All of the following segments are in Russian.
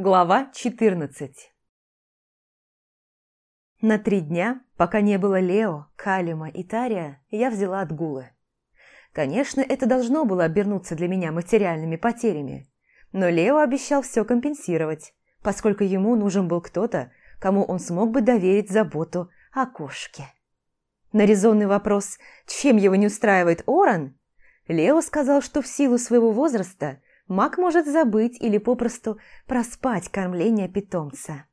Глава 14 На три дня, пока не было Лео, Калима и Тария, я взяла отгулы. Конечно, это должно было обернуться для меня материальными потерями, но Лео обещал все компенсировать, поскольку ему нужен был кто-то, кому он смог бы доверить заботу о кошке. На резонный вопрос, чем его не устраивает Оран, Лео сказал, что в силу своего возраста – маг может забыть или попросту проспать кормление питомца.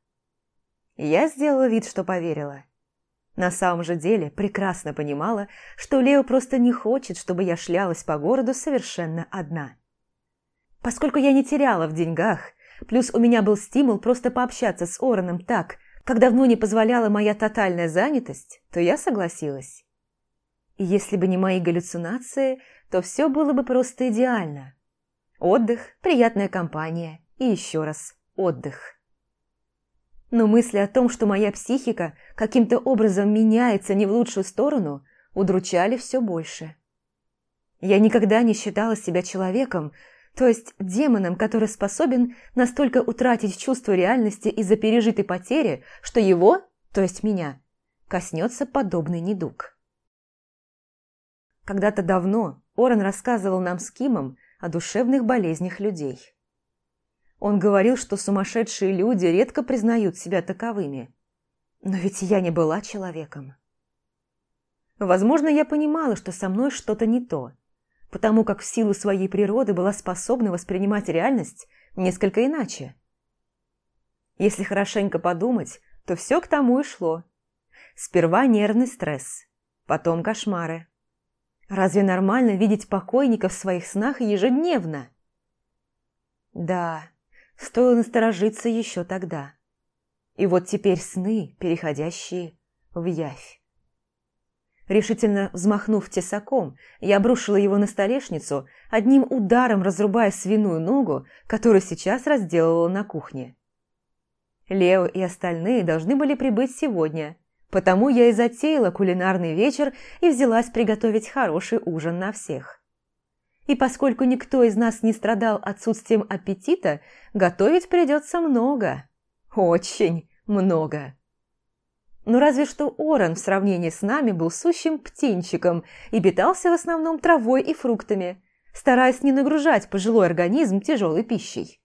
Я сделала вид, что поверила. На самом же деле прекрасно понимала, что Лео просто не хочет, чтобы я шлялась по городу совершенно одна. Поскольку я не теряла в деньгах, плюс у меня был стимул просто пообщаться с Ороном так, как давно не позволяла моя тотальная занятость, то я согласилась. И если бы не мои галлюцинации, то все было бы просто идеально. Отдых, приятная компания и еще раз отдых. Но мысли о том, что моя психика каким-то образом меняется не в лучшую сторону, удручали все больше. Я никогда не считала себя человеком, то есть демоном, который способен настолько утратить чувство реальности из-за пережитой потери, что его, то есть меня, коснется подобный недуг. Когда-то давно Орен рассказывал нам с Кимом, о душевных болезнях людей. Он говорил, что сумасшедшие люди редко признают себя таковыми. Но ведь я не была человеком. Возможно, я понимала, что со мной что-то не то, потому как в силу своей природы была способна воспринимать реальность несколько иначе. Если хорошенько подумать, то все к тому и шло. Сперва нервный стресс, потом кошмары, Разве нормально видеть покойников в своих снах ежедневно? Да, стоило насторожиться еще тогда. И вот теперь сны, переходящие в явь. Решительно взмахнув тесаком, я обрушила его на столешницу, одним ударом разрубая свиную ногу, которую сейчас разделывала на кухне. Лео и остальные должны были прибыть сегодня, Потому я и затеяла кулинарный вечер и взялась приготовить хороший ужин на всех. И поскольку никто из нас не страдал отсутствием аппетита, готовить придется много. Очень много. Ну разве что Оран в сравнении с нами был сущим птенчиком и питался в основном травой и фруктами, стараясь не нагружать пожилой организм тяжелой пищей.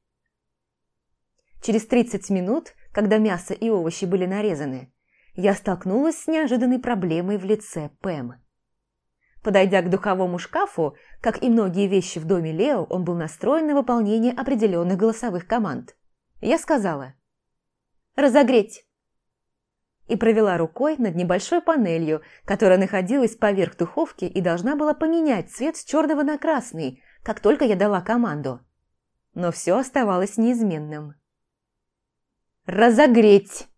Через 30 минут, когда мясо и овощи были нарезаны, я столкнулась с неожиданной проблемой в лице Пэм. Подойдя к духовому шкафу, как и многие вещи в доме Лео, он был настроен на выполнение определенных голосовых команд. Я сказала «Разогреть!» и провела рукой над небольшой панелью, которая находилась поверх духовки и должна была поменять цвет с черного на красный, как только я дала команду. Но все оставалось неизменным. «Разогреть!»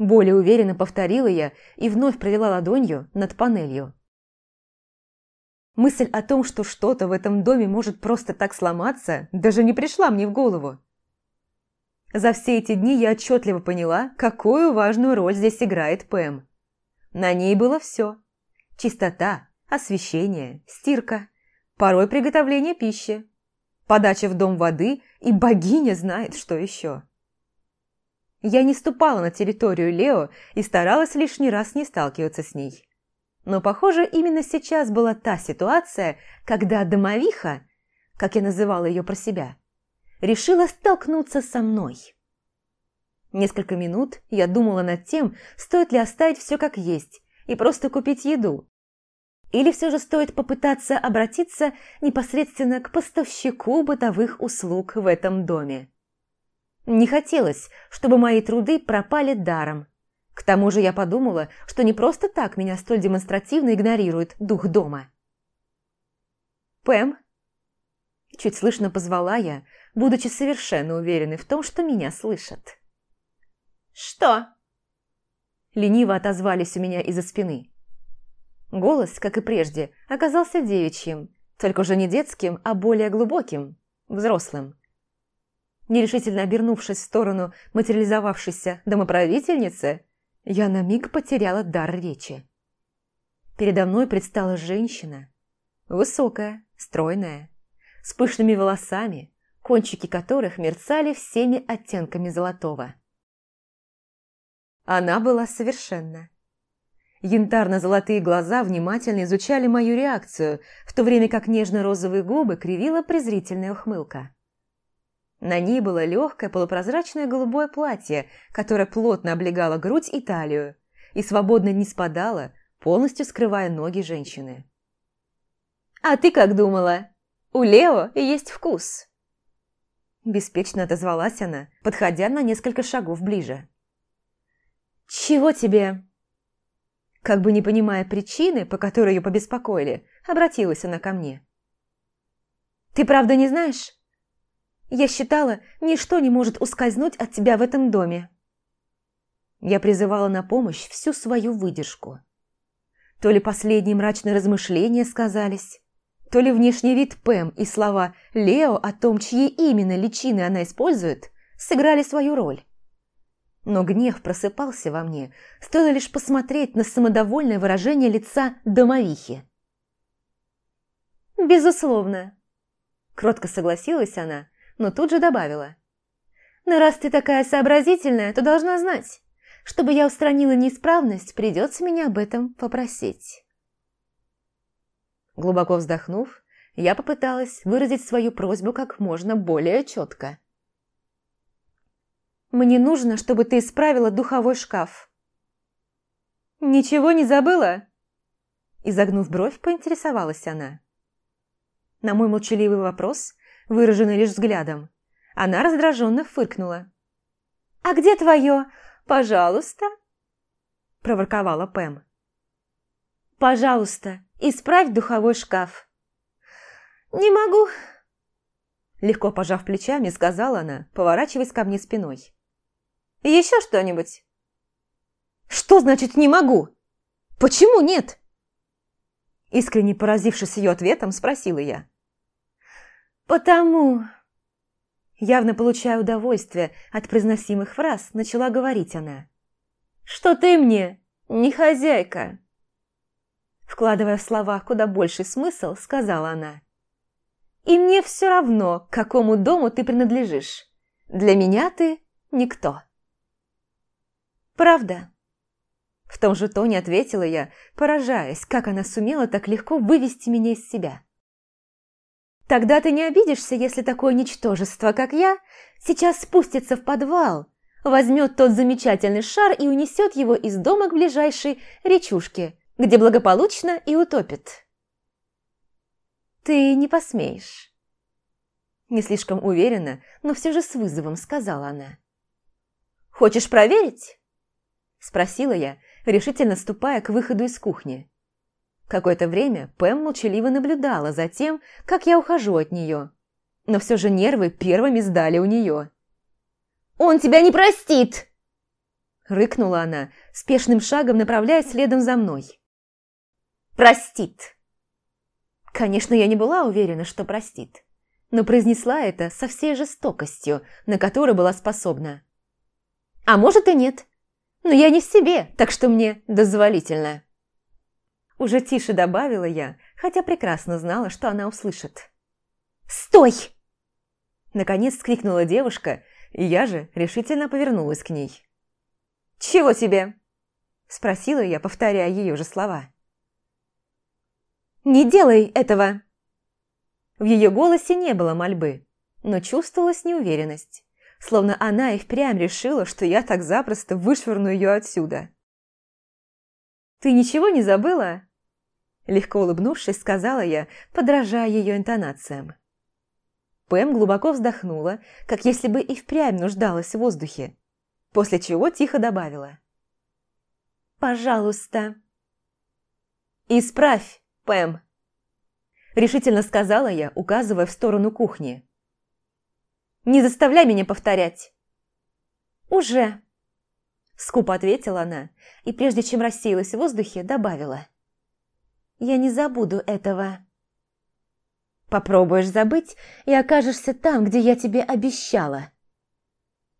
Более уверенно повторила я и вновь провела ладонью над панелью. Мысль о том, что что-то в этом доме может просто так сломаться, даже не пришла мне в голову. За все эти дни я отчетливо поняла, какую важную роль здесь играет Пэм. На ней было все. Чистота, освещение, стирка, порой приготовление пищи, подача в дом воды и богиня знает, что еще. Я не ступала на территорию Лео и старалась лишний раз не сталкиваться с ней. Но, похоже, именно сейчас была та ситуация, когда домовиха, как я называла ее про себя, решила столкнуться со мной. Несколько минут я думала над тем, стоит ли оставить все как есть и просто купить еду. Или все же стоит попытаться обратиться непосредственно к поставщику бытовых услуг в этом доме. Не хотелось, чтобы мои труды пропали даром. К тому же я подумала, что не просто так меня столь демонстративно игнорирует дух дома. «Пэм?» Чуть слышно позвала я, будучи совершенно уверенной в том, что меня слышат. «Что?» Лениво отозвались у меня из-за спины. Голос, как и прежде, оказался девичьим, только уже не детским, а более глубоким, взрослым. Нерешительно обернувшись в сторону материализовавшейся домоправительницы, я на миг потеряла дар речи. Передо мной предстала женщина, высокая, стройная, с пышными волосами, кончики которых мерцали всеми оттенками золотого. Она была совершенна. Янтарно-золотые глаза внимательно изучали мою реакцию, в то время как нежно-розовые губы кривила презрительная ухмылка. На ней было легкое полупрозрачное голубое платье, которое плотно облегало грудь и талию, и свободно не спадало, полностью скрывая ноги женщины. «А ты как думала? У Лео есть вкус!» Беспечно отозвалась она, подходя на несколько шагов ближе. «Чего тебе?» Как бы не понимая причины, по которой ее побеспокоили, обратилась она ко мне. «Ты правда не знаешь? Я считала, ничто не может ускользнуть от тебя в этом доме». Я призывала на помощь всю свою выдержку. То ли последние мрачные размышления сказались, то ли внешний вид Пэм и слова Лео о том, чьи именно личины она использует, сыграли свою роль. Но гнев просыпался во мне, стоило лишь посмотреть на самодовольное выражение лица домовихи. «Безусловно», – кротко согласилась она, но тут же добавила. «Но раз ты такая сообразительная, то должна знать. Чтобы я устранила неисправность, придется меня об этом попросить». Глубоко вздохнув, я попыталась выразить свою просьбу как можно более четко. Мне нужно, чтобы ты исправила духовой шкаф». «Ничего не забыла?» Изогнув бровь, поинтересовалась она. На мой молчаливый вопрос, выраженный лишь взглядом, она раздраженно фыркнула. «А где твое «пожалуйста»?» проворковала Пэм. «Пожалуйста, исправь духовой шкаф». «Не могу», легко пожав плечами, сказала она, поворачиваясь ко мне спиной. Еще что-нибудь?» «Что значит «не могу»? Почему нет?» Искренне поразившись ее ответом, спросила я. «Потому...» Явно получая удовольствие от произносимых фраз, начала говорить она. «Что ты мне не хозяйка?» Вкладывая в слова куда больший смысл, сказала она. «И мне все равно, к какому дому ты принадлежишь. Для меня ты никто». «Правда?» В том же тоне ответила я, поражаясь, как она сумела так легко вывести меня из себя. «Тогда ты не обидишься, если такое ничтожество, как я, сейчас спустится в подвал, возьмет тот замечательный шар и унесет его из дома к ближайшей речушке, где благополучно и утопит». «Ты не посмеешь». Не слишком уверенно, но все же с вызовом сказала она. «Хочешь проверить?» Спросила я, решительно ступая к выходу из кухни. Какое-то время Пэм молчаливо наблюдала за тем, как я ухожу от нее. Но все же нервы первыми сдали у нее. «Он тебя не простит!» Рыкнула она, спешным шагом направляясь следом за мной. «Простит!» Конечно, я не была уверена, что простит, но произнесла это со всей жестокостью, на которую была способна. А может и нет но я не в себе, так что мне дозволительно». Уже тише добавила я, хотя прекрасно знала, что она услышит. «Стой!» Наконец скрикнула девушка, и я же решительно повернулась к ней. «Чего тебе?» Спросила я, повторяя ее же слова. «Не делай этого!» В ее голосе не было мольбы, но чувствовалась неуверенность словно она и впрямь решила, что я так запросто вышвырну ее отсюда. «Ты ничего не забыла?» Легко улыбнувшись, сказала я, подражая ее интонациям. Пэм глубоко вздохнула, как если бы и впрямь нуждалась в воздухе, после чего тихо добавила. «Пожалуйста». «Исправь, Пэм», – решительно сказала я, указывая в сторону кухни. Не заставляй меня повторять!» «Уже!» Скупо ответила она, и прежде чем рассеялась в воздухе, добавила. «Я не забуду этого». «Попробуешь забыть и окажешься там, где я тебе обещала».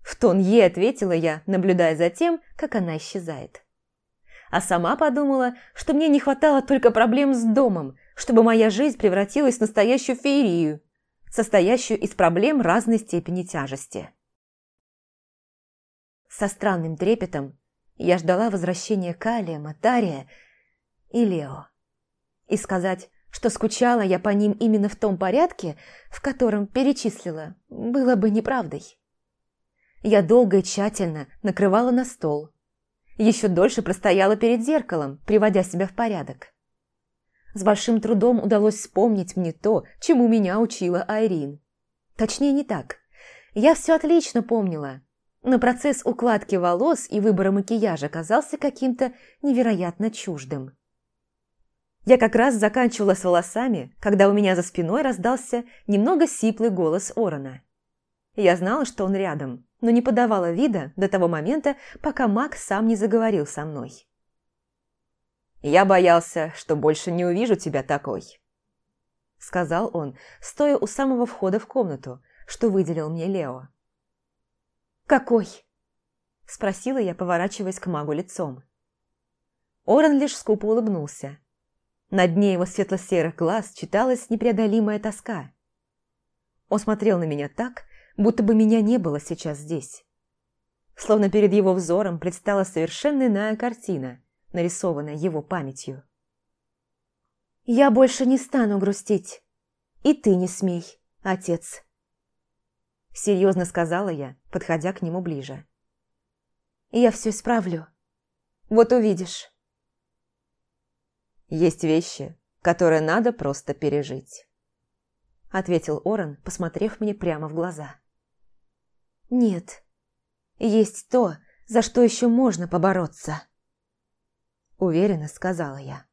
В тон ей ответила я, наблюдая за тем, как она исчезает. А сама подумала, что мне не хватало только проблем с домом, чтобы моя жизнь превратилась в настоящую феерию. состоящую из проблем разной степени тяжести. Со странным трепетом я ждала возвращения Калия, Матария и Лео. И сказать, что скучала я по ним именно в том порядке, в котором перечислила, было бы неправдой. Я долго и тщательно накрывала на стол. Еще дольше простояла перед зеркалом, приводя себя в порядок. С большим трудом удалось вспомнить мне то, чему меня учила Айрин. Точнее, не так. Я все отлично помнила, но процесс укладки волос и выбора макияжа казался каким-то невероятно чуждым. Я как раз заканчивала с волосами, когда у меня за спиной раздался немного сиплый голос Орона. Я знала, что он рядом, но не подавала вида до того момента, пока Мак сам не заговорил со мной. «Я боялся, что больше не увижу тебя такой», — сказал он, стоя у самого входа в комнату, что выделил мне Лео. «Какой?» – спросила я, поворачиваясь к магу лицом. Орен лишь скупо улыбнулся. На дне его светло-серых глаз читалась непреодолимая тоска. Он смотрел на меня так, будто бы меня не было сейчас здесь. Словно перед его взором предстала совершенно иная картина, нарисованная его памятью. «Я больше не стану грустить. И ты не смей, отец», – серьезно сказала я, подходя к нему ближе. «Я все исправлю. Вот увидишь». «Есть вещи, которые надо просто пережить», – ответил Орен, посмотрев мне прямо в глаза. «Нет, есть то, за что еще можно побороться», – уверенно сказала я.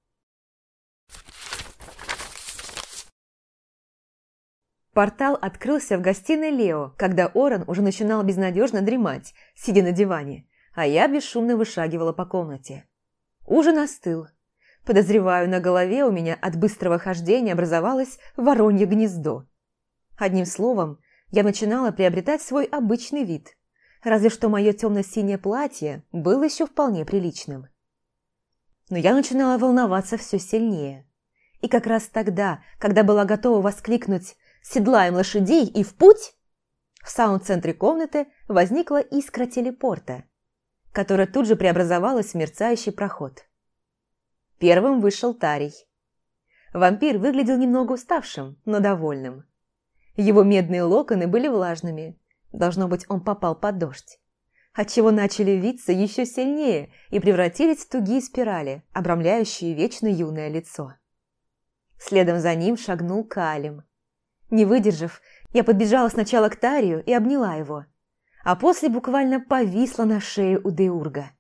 Портал открылся в гостиной Лео, когда Оран уже начинал безнадежно дремать, сидя на диване, а я бесшумно вышагивала по комнате. Ужин остыл. Подозреваю, на голове у меня от быстрого хождения образовалось воронье гнездо. Одним словом, я начинала приобретать свой обычный вид, разве что мое темно-синее платье было еще вполне приличным. Но я начинала волноваться все сильнее. И как раз тогда, когда была готова воскликнуть седлаем лошадей и в путь!» В самом центре комнаты возникла искра телепорта, которая тут же преобразовалась в мерцающий проход. Первым вышел Тарий. Вампир выглядел немного уставшим, но довольным. Его медные локоны были влажными, должно быть, он попал под дождь, отчего начали виться еще сильнее и превратились в тугие спирали, обрамляющие вечно юное лицо. Следом за ним шагнул Калим, не выдержав, я подбежала сначала к Тарию и обняла его, а после буквально повисла на шее у Деурга.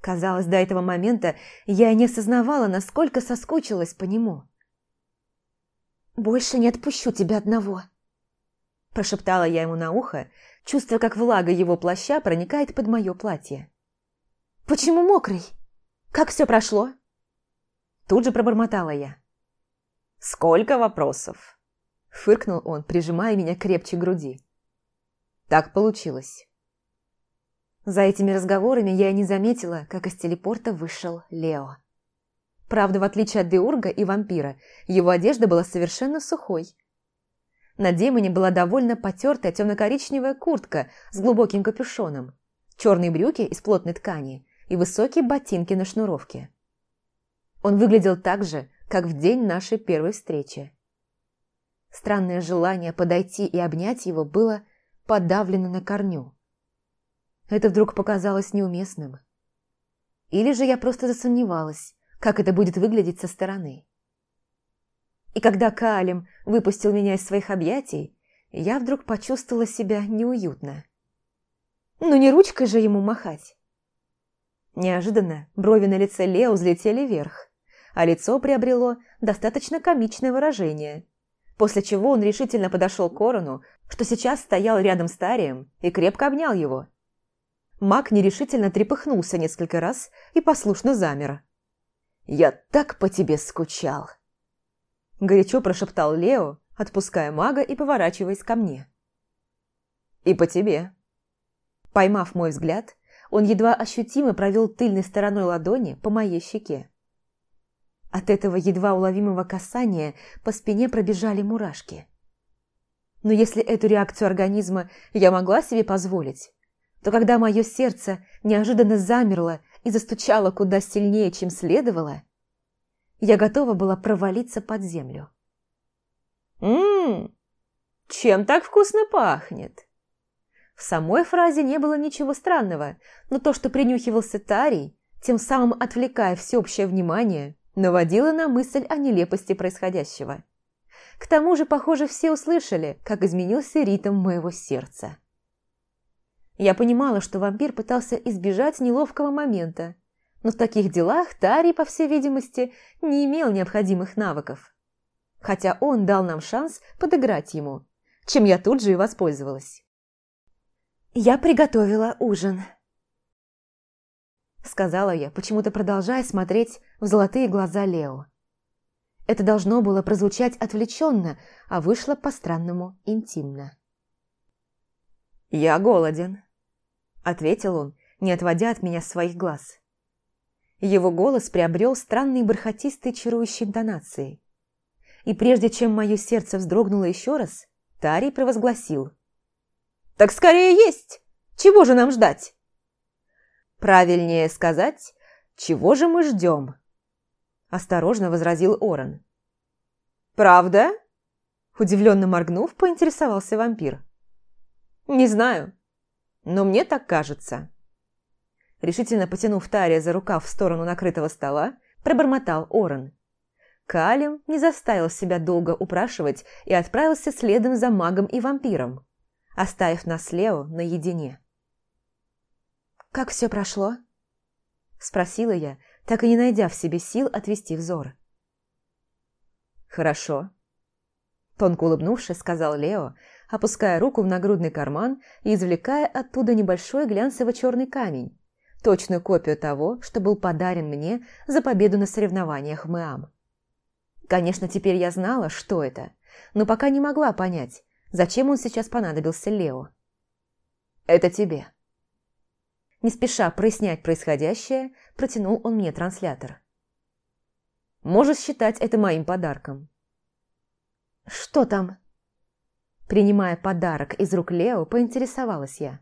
Казалось, до этого момента я не осознавала, насколько соскучилась по нему. «Больше не отпущу тебя одного», – прошептала я ему на ухо, чувствуя, как влага его плаща проникает под мое платье. «Почему мокрый? Как все прошло?» Тут же пробормотала я. «Сколько вопросов!» Фыркнул он, прижимая меня крепче к груди. Так получилось. За этими разговорами я и не заметила, как из телепорта вышел Лео. Правда, в отличие от Деурга и вампира, его одежда была совершенно сухой. На демоне была довольно потертая темно-коричневая куртка с глубоким капюшоном, черные брюки из плотной ткани и высокие ботинки на шнуровке. Он выглядел так же, как в день нашей первой встречи. Странное желание подойти и обнять его было подавлено на корню. Это вдруг показалось неуместным. Или же я просто засомневалась, как это будет выглядеть со стороны. И когда Калим выпустил меня из своих объятий, я вдруг почувствовала себя неуютно. Ну не ручкой же ему махать. Неожиданно брови на лице Лео взлетели вверх, а лицо приобрело достаточно комичное выражение, после чего он решительно подошел к Корону, что сейчас стоял рядом с Тарием, и крепко обнял его. Маг нерешительно трепыхнулся несколько раз и послушно замер. «Я так по тебе скучал!» Горячо прошептал Лео, отпуская мага и поворачиваясь ко мне. «И по тебе!» Поймав мой взгляд, он едва ощутимо провел тыльной стороной ладони по моей щеке. От этого едва уловимого касания по спине пробежали мурашки. Но если эту реакцию организма я могла себе позволить, то когда мое сердце неожиданно замерло и застучало куда сильнее, чем следовало, я готова была провалиться под землю. «Ммм, чем так вкусно пахнет?» В самой фразе не было ничего странного, но то, что принюхивался Тарий, тем самым отвлекая всеобщее внимание, наводило на мысль о нелепости происходящего. К тому же, похоже, все услышали, как изменился ритм моего сердца. Я понимала, что вампир пытался избежать неловкого момента, но в таких делах Тари, по всей видимости, не имел необходимых навыков. Хотя он дал нам шанс подыграть ему, чем я тут же и воспользовалась. «Я приготовила ужин», — сказала я, почему-то продолжая смотреть в золотые глаза Лео. Это должно было прозвучать отвлеченно, а вышло по-странному интимно. «Я голоден», — ответил он, не отводя от меня своих глаз. Его голос приобрел странные бархатистые чарующие интонации. И прежде чем мое сердце вздрогнуло еще раз, Тарий провозгласил. «Так скорее есть! Чего же нам ждать?» «Правильнее сказать, чего же мы ждем?» Осторожно возразил Оран. «Правда?» Удивленно моргнув, поинтересовался вампир. «Не знаю, но мне так кажется». Решительно потянув Тария за рукав в сторону накрытого стола, пробормотал Орен. Калим не заставил себя долго упрашивать и отправился следом за магом и вампиром, оставив нас Лео наедине. «Как все прошло?» – спросила я, так и не найдя в себе сил отвести взор. «Хорошо», – тонко улыбнувшись, сказал Лео, опуская руку в нагрудный карман и извлекая оттуда небольшой глянцево-черный камень, точную копию того, что был подарен мне за победу на соревнованиях в МЭАМ. Конечно, теперь я знала, что это, но пока не могла понять, зачем он сейчас понадобился Лео. «Это тебе». Не спеша прояснять происходящее, протянул он мне транслятор. «Можешь считать это моим подарком». «Что там?» Принимая подарок из рук Лео, поинтересовалась я.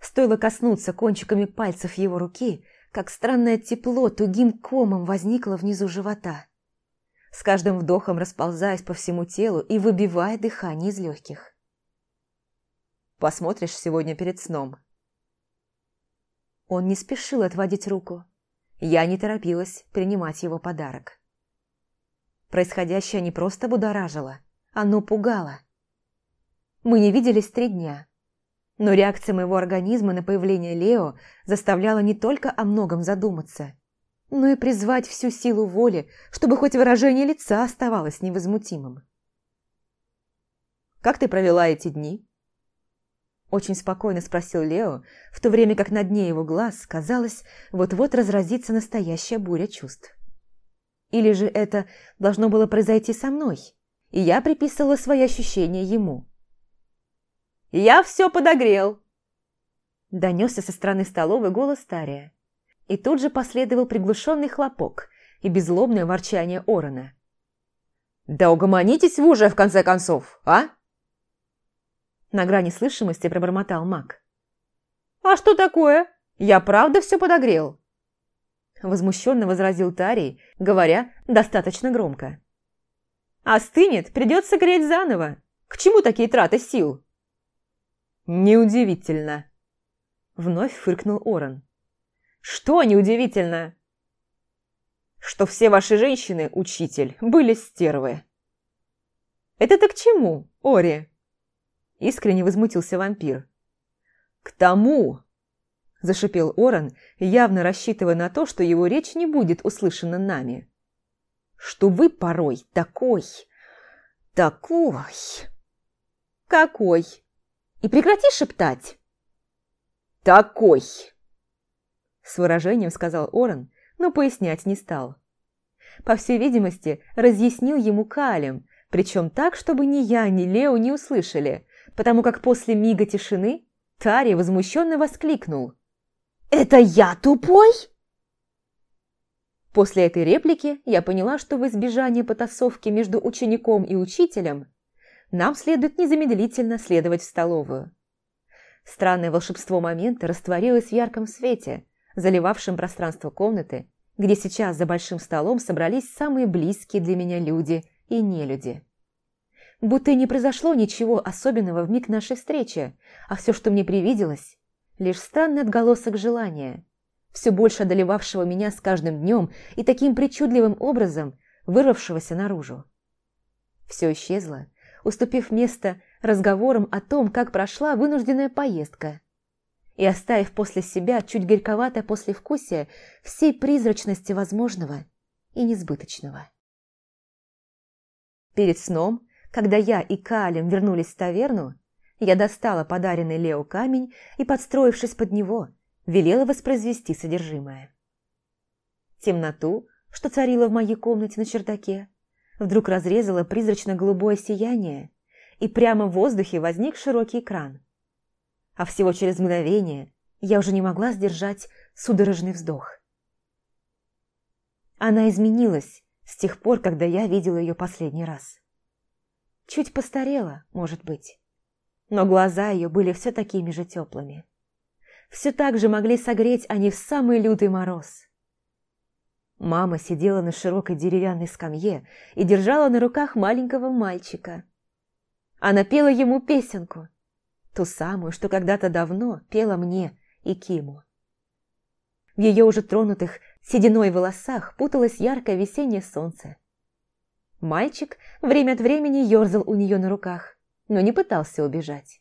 Стоило коснуться кончиками пальцев его руки, как странное тепло тугим комом возникло внизу живота, с каждым вдохом расползаясь по всему телу и выбивая дыхание из легких. «Посмотришь сегодня перед сном?» Он не спешил отводить руку. Я не торопилась принимать его подарок. Происходящее не просто будоражило, оно пугало. Мы не виделись три дня, но реакция моего организма на появление Лео заставляла не только о многом задуматься, но и призвать всю силу воли, чтобы хоть выражение лица оставалось невозмутимым. «Как ты провела эти дни?» Очень спокойно спросил Лео, в то время как на дне его глаз, казалось, вот-вот разразится настоящая буря чувств. Или же это должно было произойти со мной, и я приписывала свои ощущения ему. Я все подогрел!» Донесся со стороны столовой голос Тария. И тут же последовал приглушенный хлопок и безлобное ворчание Орона. «Да угомонитесь вы уже, в конце концов, а?» На грани слышимости пробормотал маг. «А что такое? Я правда все подогрел?» Возмущенно возразил Тарий, говоря достаточно громко. «Остынет, придется греть заново. К чему такие траты сил?» «Неудивительно!» Вновь фыркнул Оран. «Что неудивительно?» «Что все ваши женщины, учитель, были стервы». «Это-то к чему, Ори?» Искренне возмутился вампир. «К тому!» Зашипел Оран, явно рассчитывая на то, что его речь не будет услышана нами. «Что вы порой такой... такой...» «Какой?» И прекрати шептать!» «Такой!» С выражением сказал Орен, но пояснять не стал. По всей видимости, разъяснил ему Калем, причем так, чтобы ни я, ни Лео не услышали, потому как после мига тишины Тари возмущенно воскликнул. «Это я тупой?» После этой реплики я поняла, что в избежание потасовки между учеником и учителем нам следует незамедлительно следовать в столовую. Странное волшебство момента растворилось в ярком свете, заливавшем пространство комнаты, где сейчас за большим столом собрались самые близкие для меня люди и нелюди. Будто не произошло ничего особенного в миг нашей встречи, а все, что мне привиделось, лишь странный отголосок желания, все больше одолевавшего меня с каждым днем и таким причудливым образом вырвавшегося наружу. Все исчезло, уступив место разговорам о том, как прошла вынужденная поездка, и оставив после себя чуть горьковатое послевкусие всей призрачности возможного и несбыточного. Перед сном, когда я и Калим вернулись в таверну, я достала подаренный Лео камень и, подстроившись под него, велела воспроизвести содержимое. Темноту, что царила в моей комнате на чердаке, вдруг разрезало призрачно-голубое сияние, и прямо в воздухе возник широкий экран. А всего через мгновение я уже не могла сдержать судорожный вздох. Она изменилась с тех пор, когда я видела ее последний раз. Чуть постарела, может быть, но глаза ее были все такими же теплыми. Все так же могли согреть они в самый лютый мороз. Мама сидела на широкой деревянной скамье и держала на руках маленького мальчика. Она пела ему песенку, ту самую, что когда-то давно пела мне и Киму. В ее уже тронутых сединой волосах путалось яркое весеннее солнце. Мальчик время от времени ерзал у нее на руках, но не пытался убежать.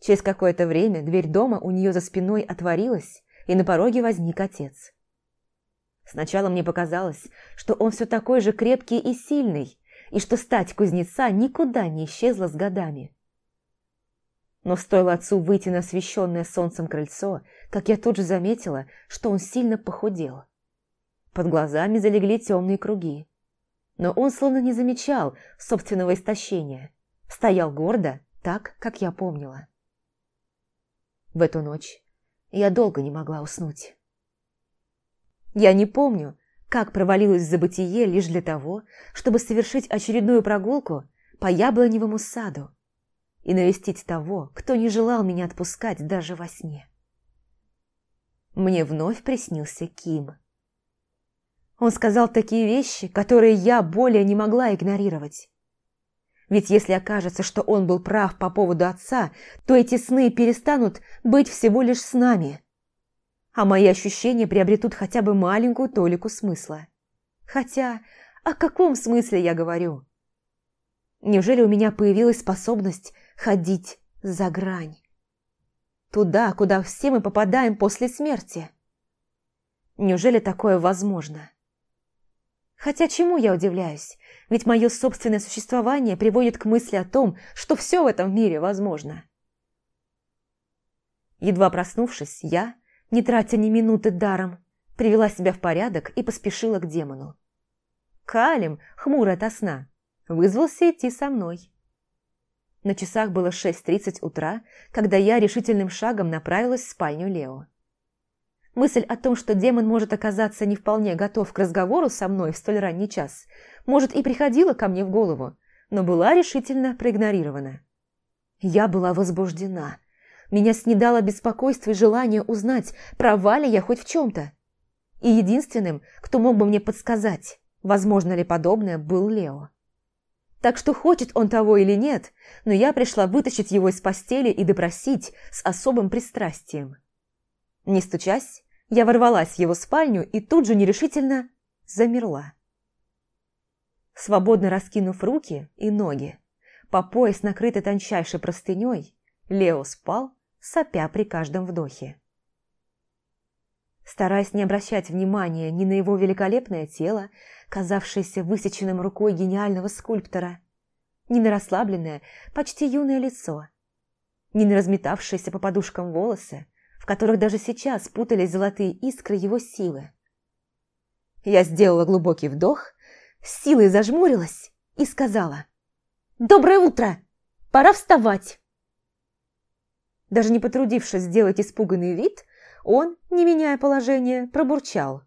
Через какое-то время дверь дома у нее за спиной отворилась, и на пороге возник отец. Сначала мне показалось, что он все такой же крепкий и сильный, и что стать кузнеца никуда не исчезла с годами. Но стоило отцу выйти на освещенное солнцем крыльцо, как я тут же заметила, что он сильно похудел. Под глазами залегли темные круги. Но он словно не замечал собственного истощения. Стоял гордо, так, как я помнила. В эту ночь я долго не могла уснуть. Я не помню, как провалилась в забытие лишь для того, чтобы совершить очередную прогулку по яблоневому саду и навестить того, кто не желал меня отпускать даже во сне. Мне вновь приснился Ким. Он сказал такие вещи, которые я более не могла игнорировать. Ведь если окажется, что он был прав по поводу отца, то эти сны перестанут быть всего лишь с нами – а мои ощущения приобретут хотя бы маленькую толику смысла. Хотя, о каком смысле я говорю? Неужели у меня появилась способность ходить за грань? Туда, куда все мы попадаем после смерти? Неужели такое возможно? Хотя чему я удивляюсь? Ведь мое собственное существование приводит к мысли о том, что все в этом мире возможно. Едва проснувшись, я, не тратя ни минуты даром, привела себя в порядок и поспешила к демону. Калим, хмурый ото сна, вызвался идти со мной. На часах было 6.30 утра, когда я решительным шагом направилась в спальню Лео. Мысль о том, что демон может оказаться не вполне готов к разговору со мной в столь ранний час, может и приходила ко мне в голову, но была решительно проигнорирована. Я была возбуждена – меня снедало беспокойство и желание узнать, права ли я хоть в чем-то. И единственным, кто мог бы мне подсказать, возможно ли подобное, был Лео. Так что хочет он того или нет, но я пришла вытащить его из постели и допросить с особым пристрастием. Не стучась, я ворвалась в его спальню и тут же нерешительно замерла. Свободно раскинув руки и ноги, по пояс накрытый тончайшей простыней, Лео спал, сопя при каждом вдохе. Стараясь не обращать внимания ни на его великолепное тело, казавшееся высеченным рукой гениального скульптора, ни на расслабленное, почти юное лицо, ни на разметавшиеся по подушкам волосы, в которых даже сейчас путались золотые искры его силы. Я сделала глубокий вдох, силой зажмурилась и сказала «Доброе утро! Пора вставать!» Даже не потрудившись сделать испуганный вид, он, не меняя положение, пробурчал.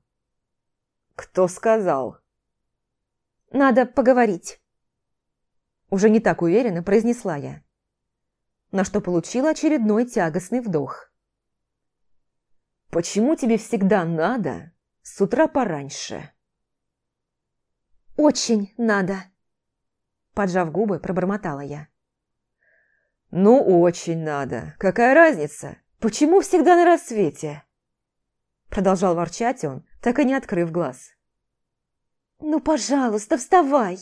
«Кто сказал?» «Надо поговорить». Уже не так уверенно произнесла я. На что получила очередной тягостный вдох. «Почему тебе всегда надо с утра пораньше?» «Очень надо», – поджав губы, пробормотала я. «Ну, очень надо. Какая разница? Почему всегда на рассвете?» Продолжал ворчать он, так и не открыв глаз. «Ну, пожалуйста, вставай!»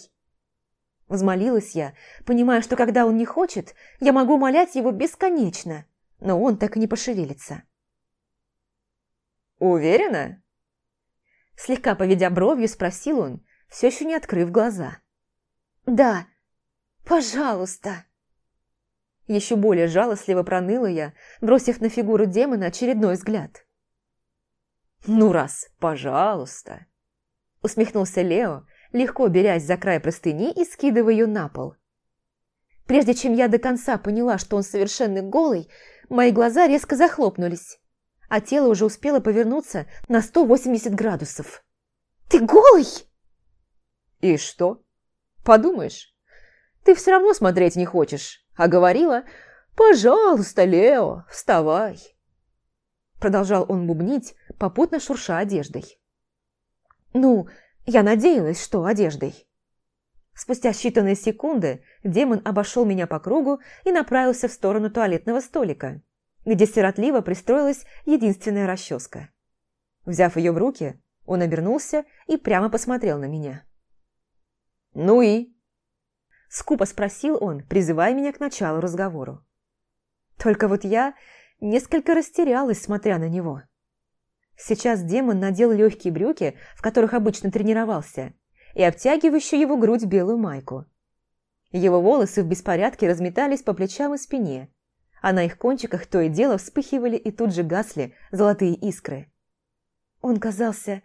Взмолилась я, понимая, что когда он не хочет, я могу умолять его бесконечно, но он так и не пошевелится. «Уверена?» Слегка поведя бровью, спросил он, все еще не открыв глаза. «Да, пожалуйста!» Еще более жалостливо проныла я, бросив на фигуру демона очередной взгляд. «Ну раз, пожалуйста!» Усмехнулся Лео, легко берясь за край простыни и скидывая ее на пол. Прежде чем я до конца поняла, что он совершенно голый, мои глаза резко захлопнулись, а тело уже успело повернуться на 180 градусов. «Ты голый?» «И что? Подумаешь, ты все равно смотреть не хочешь, а говорила, пожалуйста, Лео, вставай!» Продолжал он бубнить, попутно шурша одеждой. «Ну, я надеялась, что одеждой». Спустя считанные секунды демон обошел меня по кругу и направился в сторону туалетного столика, где сиротливо пристроилась единственная расческа. Взяв ее в руки, он обернулся и прямо посмотрел на меня. «Ну и?» Скупо спросил он, призывая меня к началу разговору. Только вот я несколько растерялась, смотря на него. Сейчас демон надел легкие брюки, в которых обычно тренировался, и обтягивающую его грудь белую майку. Его волосы в беспорядке разметались по плечам и спине, а на их кончиках то и дело вспыхивали и тут же гасли золотые искры. Он казался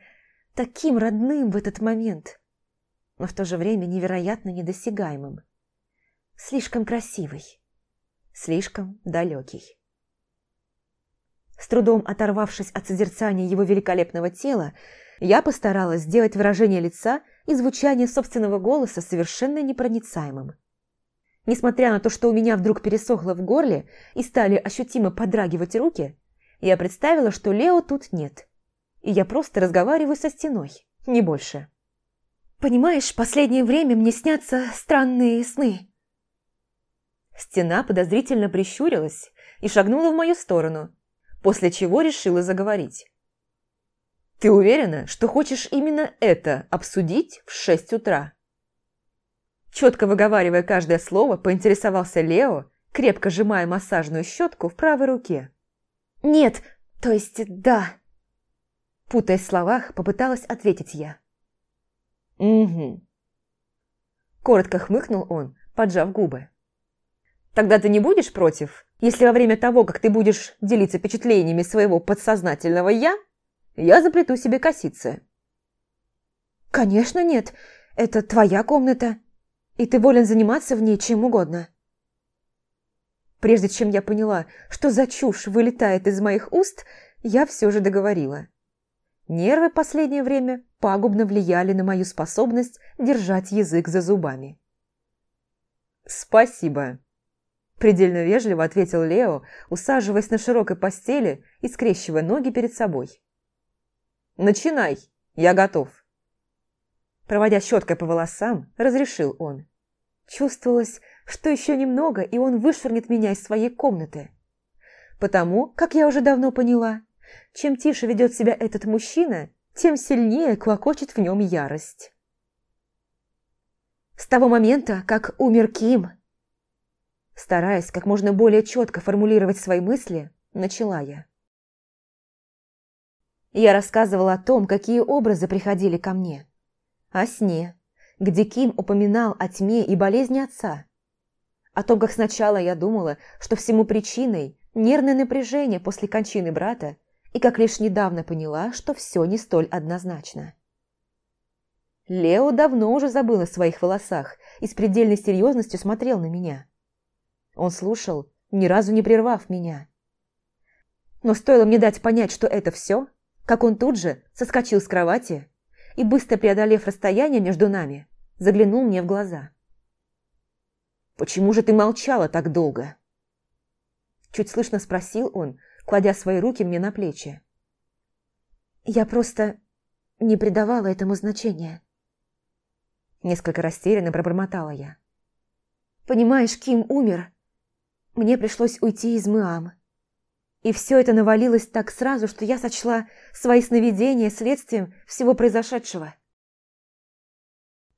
таким родным в этот момент, но в то же время невероятно недосягаемым. Слишком красивый, слишком далекий. С трудом оторвавшись от созерцания его великолепного тела, я постаралась сделать выражение лица и звучание собственного голоса совершенно непроницаемым. Несмотря на то, что у меня вдруг пересохло в горле и стали ощутимо подрагивать руки, я представила, что Лео тут нет, и я просто разговариваю со стеной, не больше. «Понимаешь, последнее время мне снятся странные сны». Стена подозрительно прищурилась и шагнула в мою сторону, после чего решила заговорить. «Ты уверена, что хочешь именно это обсудить в шесть утра?» Четко выговаривая каждое слово, поинтересовался Лео, крепко сжимая массажную щетку в правой руке. «Нет, то есть да». Путаясь в словах, попыталась ответить я. «Угу». Коротко хмыкнул он, поджав губы. «Тогда ты не будешь против, если во время того, как ты будешь делиться впечатлениями своего подсознательного «я», я заплету себе косицы. «Конечно нет, это твоя комната, и ты волен заниматься в ней чем угодно». Прежде чем я поняла, что за чушь вылетает из моих уст, я все же договорила. Нервы последнее время пагубно влияли на мою способность держать язык за зубами. «Спасибо», Предельно вежливо ответил Лео, усаживаясь на широкой постели и скрещивая ноги перед собой. «Начинай, я готов». Проводя щеткой по волосам, разрешил он. Чувствовалось, что еще немного, и он вышвырнет меня из своей комнаты. Потому, как я уже давно поняла, чем тише ведет себя этот мужчина, тем сильнее клокочет в нем ярость. С того момента, как умер Ким, Стараясь как можно более четко формулировать свои мысли, начала я. Я рассказывала о том, какие образы приходили ко мне. О сне, где Ким упоминал о тьме и болезни отца. О том, как сначала я думала, что всему причиной нервное напряжение после кончины брата, и как лишь недавно поняла, что все не столь однозначно. Лео давно уже забыл о своих волосах и с предельной серьезностью смотрел на меня. Он слушал, ни разу не прервав меня. Но стоило мне дать понять, что это все, как он тут же соскочил с кровати и, быстро преодолев расстояние между нами, заглянул мне в глаза. почему же ты молчала так долго?» Чуть слышно спросил он, кладя свои руки мне на плечи. «Я просто не придавала этому значения». Несколько растерянно пробормотала я. «Понимаешь, Ким умер. Мне пришлось уйти из Мыам. И все это навалилось так сразу, что я сочла свои сновидения следствием всего произошедшего».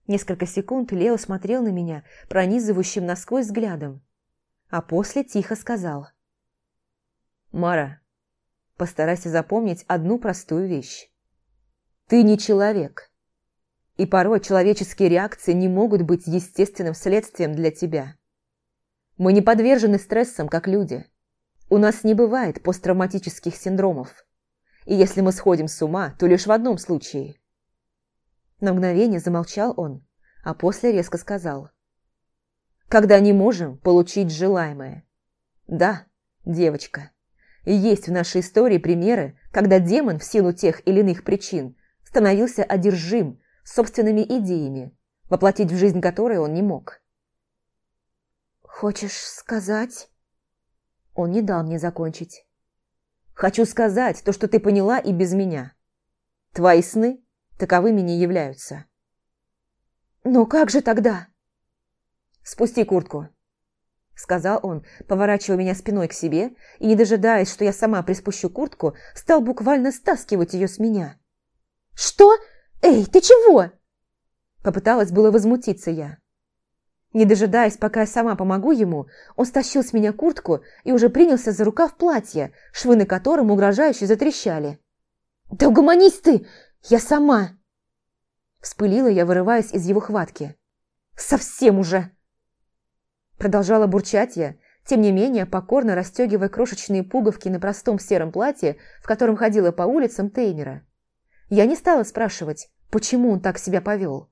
Несколько секунд Лео смотрел на меня пронизывающим насквозь взглядом, а после тихо сказал. «Мара, постарайся запомнить одну простую вещь. Ты не человек, и порой человеческие реакции не могут быть естественным следствием для тебя. Мы не подвержены стрессам, как люди. У нас не бывает посттравматических синдромов. И если мы сходим с ума, то лишь в одном случае – на мгновение замолчал он, а после резко сказал. «Когда не можем получить желаемое». «Да, девочка, есть в нашей истории примеры, когда демон в силу тех или иных причин становился одержим собственными идеями, воплотить в жизнь которые он не мог». «Хочешь сказать?» Он не дал мне закончить. «Хочу сказать то, что ты поняла и без меня. Твои сны таковыми не являются. «Но как же тогда?» «Спусти куртку», — сказал он, поворачивая меня спиной к себе и, не дожидаясь, что я сама приспущу куртку, стал буквально стаскивать ее с меня. «Что? Эй, ты чего?» Попыталась было возмутиться я. Не дожидаясь, пока я сама помогу ему, он стащил с меня куртку и уже принялся за рукав платья, швы на котором угрожающе затрещали. «Да угомонись ты! Я сама!» Вспылила я, вырываясь из его хватки. «Совсем уже!» Продолжала бурчать я, тем не менее покорно расстегивая крошечные пуговки на простом сером платье, в котором ходила по улицам Теймера. Я не стала спрашивать, почему он так себя повел.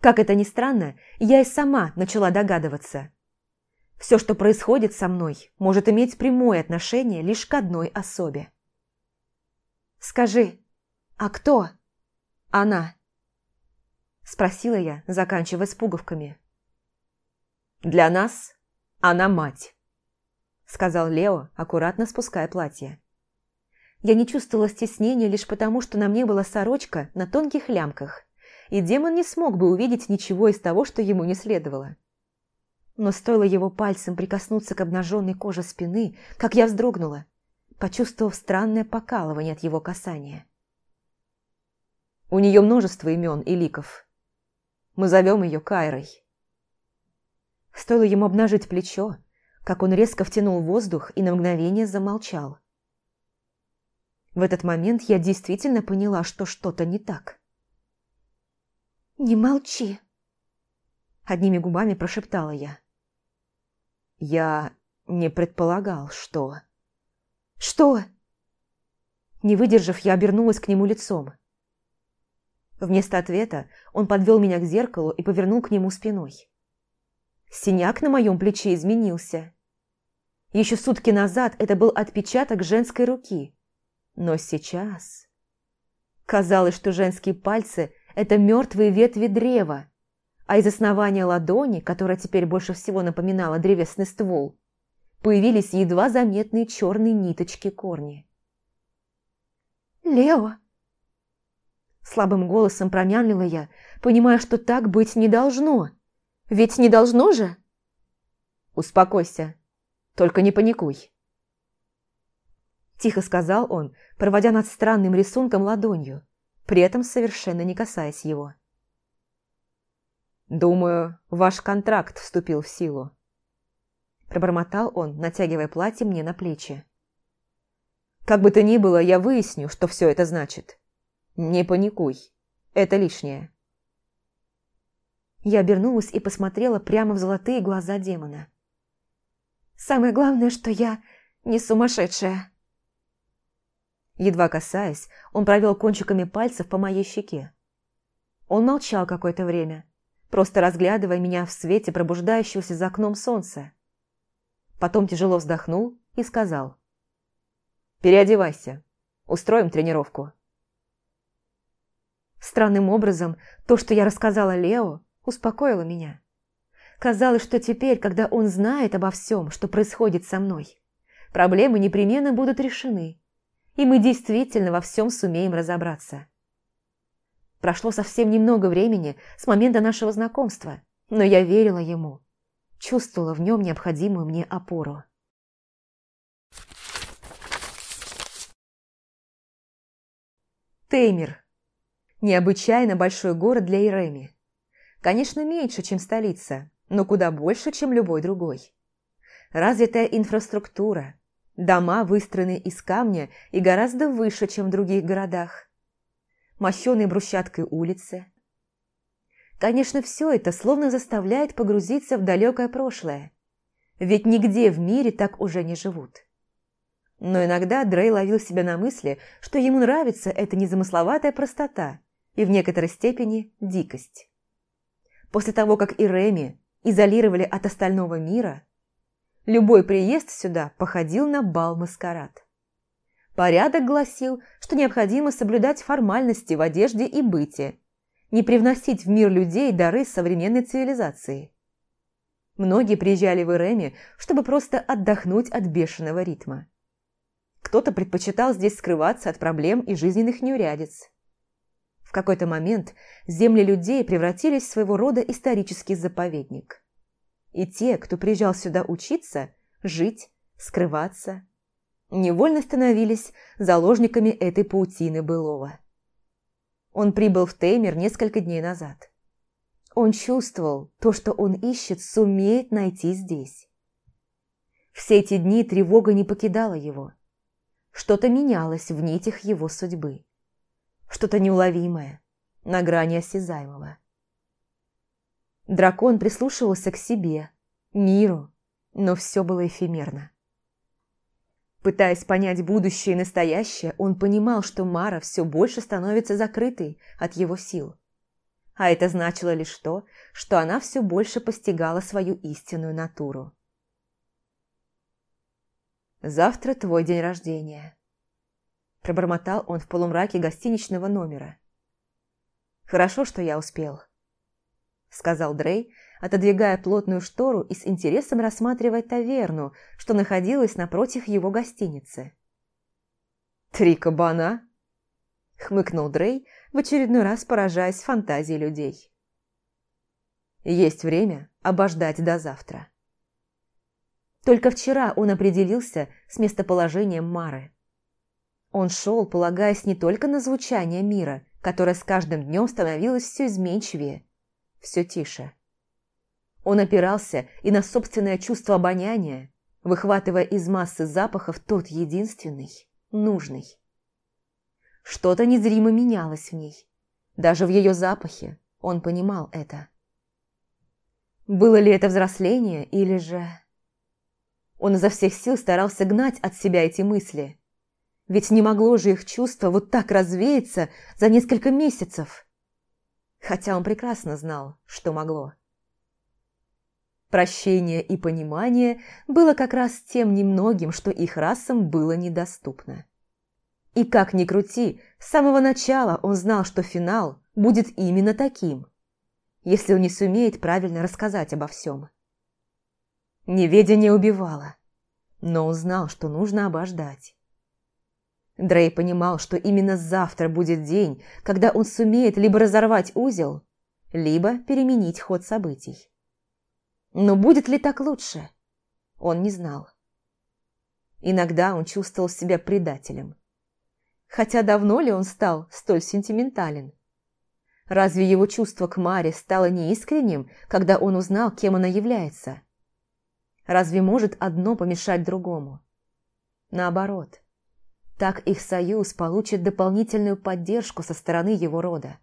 Как это ни странно, я и сама начала догадываться. Все, что происходит со мной, может иметь прямое отношение лишь к одной особе. «Скажи, «А кто?» «Она», – спросила я, заканчивая с пуговками. «Для нас она мать», – сказал Лео, аккуратно спуская платье. Я не чувствовала стеснения лишь потому, что на мне была сорочка на тонких лямках, и демон не смог бы увидеть ничего из того, что ему не следовало. Но стоило его пальцем прикоснуться к обнаженной коже спины, как я вздрогнула, почувствовав странное покалывание от его касания. У нее множество имен и ликов. Мы зовем ее Кайрой. Стоило ему обнажить плечо, как он резко втянул воздух и на мгновение замолчал. В этот момент я действительно поняла, что что-то не так. «Не молчи!» Одними губами прошептала я. Я не предполагал, что... «Что?» Не выдержав, я обернулась к нему лицом. Вместо ответа он подвел меня к зеркалу и повернул к нему спиной. Синяк на моем плече изменился. Еще сутки назад это был отпечаток женской руки. Но сейчас... Казалось, что женские пальцы – это мертвые ветви древа, а из основания ладони, которая теперь больше всего напоминала древесный ствол, появились едва заметные черные ниточки корни. «Лео!» Слабым голосом промямлила я, понимая, что так быть не должно. Ведь не должно же? Успокойся, только не паникуй. Тихо сказал он, проводя над странным рисунком ладонью, при этом совершенно не касаясь его. «Думаю, ваш контракт вступил в силу», – пробормотал он, натягивая платье мне на плечи. «Как бы то ни было, я выясню, что все это значит. «Не паникуй. Это лишнее». Я обернулась и посмотрела прямо в золотые глаза демона. «Самое главное, что я не сумасшедшая». Едва касаясь, он провел кончиками пальцев по моей щеке. Он молчал какое-то время, просто разглядывая меня в свете пробуждающегося за окном солнца. Потом тяжело вздохнул и сказал. «Переодевайся. Устроим тренировку». Странным образом, то, что я рассказала Лео, успокоило меня. Казалось, что теперь, когда он знает обо всем, что происходит со мной, проблемы непременно будут решены, и мы действительно во всем сумеем разобраться. Прошло совсем немного времени с момента нашего знакомства, но я верила ему, чувствовала в нем необходимую мне опору. Теймер. Необычайно большой город для Иреми. Конечно, меньше, чем столица, но куда больше, чем любой другой. Развитая инфраструктура, дома выстроены из камня и гораздо выше, чем в других городах. Мощеные брусчаткой улицы. Конечно, все это словно заставляет погрузиться в далекое прошлое, ведь нигде в мире так уже не живут. Но иногда Дрей ловил себя на мысли, что ему нравится эта незамысловатая простота и в некоторой степени дикость. После того, как Иреми изолировали от остального мира, любой приезд сюда походил на бал-маскарад. Порядок гласил, что необходимо соблюдать формальности в одежде и быте, не привносить в мир людей дары современной цивилизации. Многие приезжали в Иреми, чтобы просто отдохнуть от бешеного ритма. Кто-то предпочитал здесь скрываться от проблем и жизненных неурядиц. В какой-то момент земли людей превратились в своего рода исторический заповедник. И те, кто приезжал сюда учиться, жить, скрываться, невольно становились заложниками этой паутины былого. Он прибыл в Теймер несколько дней назад. Он чувствовал, то, что он ищет, сумеет найти здесь. Все эти дни тревога не покидала его. Что-то менялось в нитях его судьбы что-то неуловимое, на грани осязаемого. Дракон прислушивался к себе, миру, но все было эфемерно. Пытаясь понять будущее и настоящее, он понимал, что Мара все больше становится закрытой от его сил. А это значило лишь то, что она все больше постигала свою истинную натуру. «Завтра твой день рождения», Пробормотал он в полумраке гостиничного номера. «Хорошо, что я успел», — сказал Дрей, отодвигая плотную штору и с интересом рассматривая таверну, что находилась напротив его гостиницы. «Три кабана?» — хмыкнул Дрей, в очередной раз поражаясь фантазии людей. «Есть время обождать до завтра». Только вчера он определился с местоположением Мары. Он шел, полагаясь не только на звучание мира, которое с каждым днем становилось все изменчивее, все тише. Он опирался и на собственное чувство обоняния, выхватывая из массы запахов тот единственный, нужный. Что-то незримо менялось в ней. Даже в ее запахе он понимал это. Было ли это взросление или же... Он изо всех сил старался гнать от себя эти мысли, ведь не могло же их чувство вот так развеяться за несколько месяцев. Хотя он прекрасно знал, что могло. Прощение и понимание было как раз тем немногим, что их расам было недоступно. И как ни крути, с самого начала он знал, что финал будет именно таким, если он не сумеет правильно рассказать обо всем. Неведение убивало, но он знал, что нужно обождать. Дрей понимал, что именно завтра будет день, когда он сумеет либо разорвать узел, либо переменить ход событий. Но будет ли так лучше? Он не знал. Иногда он чувствовал себя предателем. Хотя давно ли он стал столь сентиментален? Разве его чувство к Маре стало неискренним, когда он узнал, кем она является? Разве может одно помешать другому? Наоборот – так их союз получит дополнительную поддержку со стороны его рода.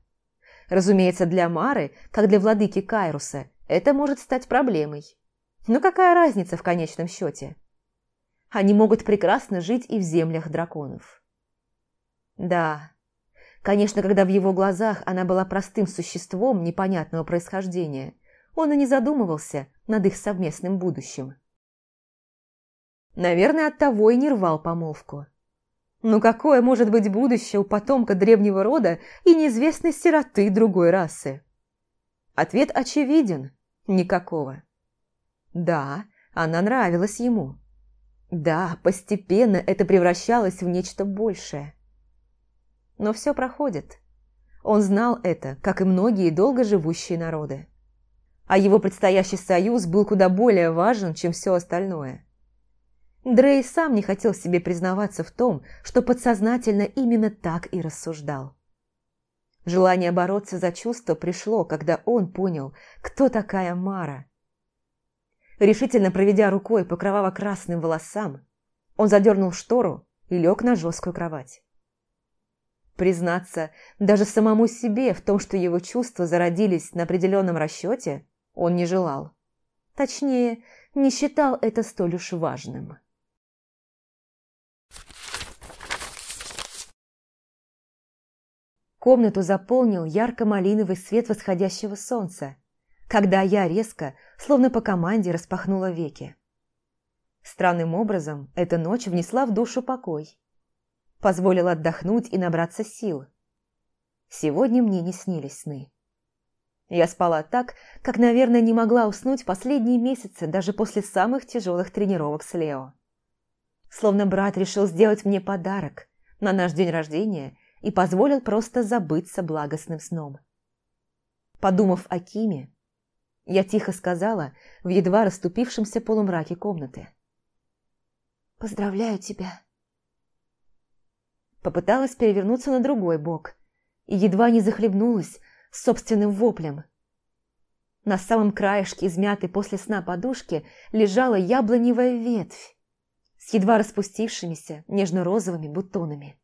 Разумеется, для Мары, как для владыки Кайруса, это может стать проблемой. Но какая разница в конечном счете? Они могут прекрасно жить и в землях драконов. Да, конечно, когда в его глазах она была простым существом непонятного происхождения, он и не задумывался над их совместным будущим. Наверное, оттого и не рвал помолвку. Но какое может быть будущее у потомка древнего рода и неизвестной сироты другой расы? Ответ очевиден – никакого. Да, она нравилась ему. Да, постепенно это превращалось в нечто большее. Но все проходит. Он знал это, как и многие долго живущие народы. А его предстоящий союз был куда более важен, чем все остальное. Дрей сам не хотел себе признаваться в том, что подсознательно именно так и рассуждал. Желание бороться за чувство пришло, когда он понял, кто такая Мара. Решительно проведя рукой по кроваво-красным волосам, он задернул штору и лег на жесткую кровать. Признаться даже самому себе в том, что его чувства зародились на определенном расчете, он не желал. Точнее, не считал это столь уж важным. Комнату заполнил ярко-малиновый свет восходящего солнца, когда я резко, словно по команде, распахнула веки. Странным образом эта ночь внесла в душу покой. Позволила отдохнуть и набраться сил. Сегодня мне не снились сны. Я спала так, как, наверное, не могла уснуть последние месяцы даже после самых тяжелых тренировок с Лео. Словно брат решил сделать мне подарок на наш день рождения и позволил просто забыться благостным сном. Подумав о Киме, я тихо сказала в едва расступившемся полумраке комнаты. «Поздравляю тебя!» Попыталась перевернуться на другой бок и едва не захлебнулась собственным воплем. На самом краешке измятой после сна подушки лежала яблоневая ветвь с едва распустившимися нежно-розовыми бутонами.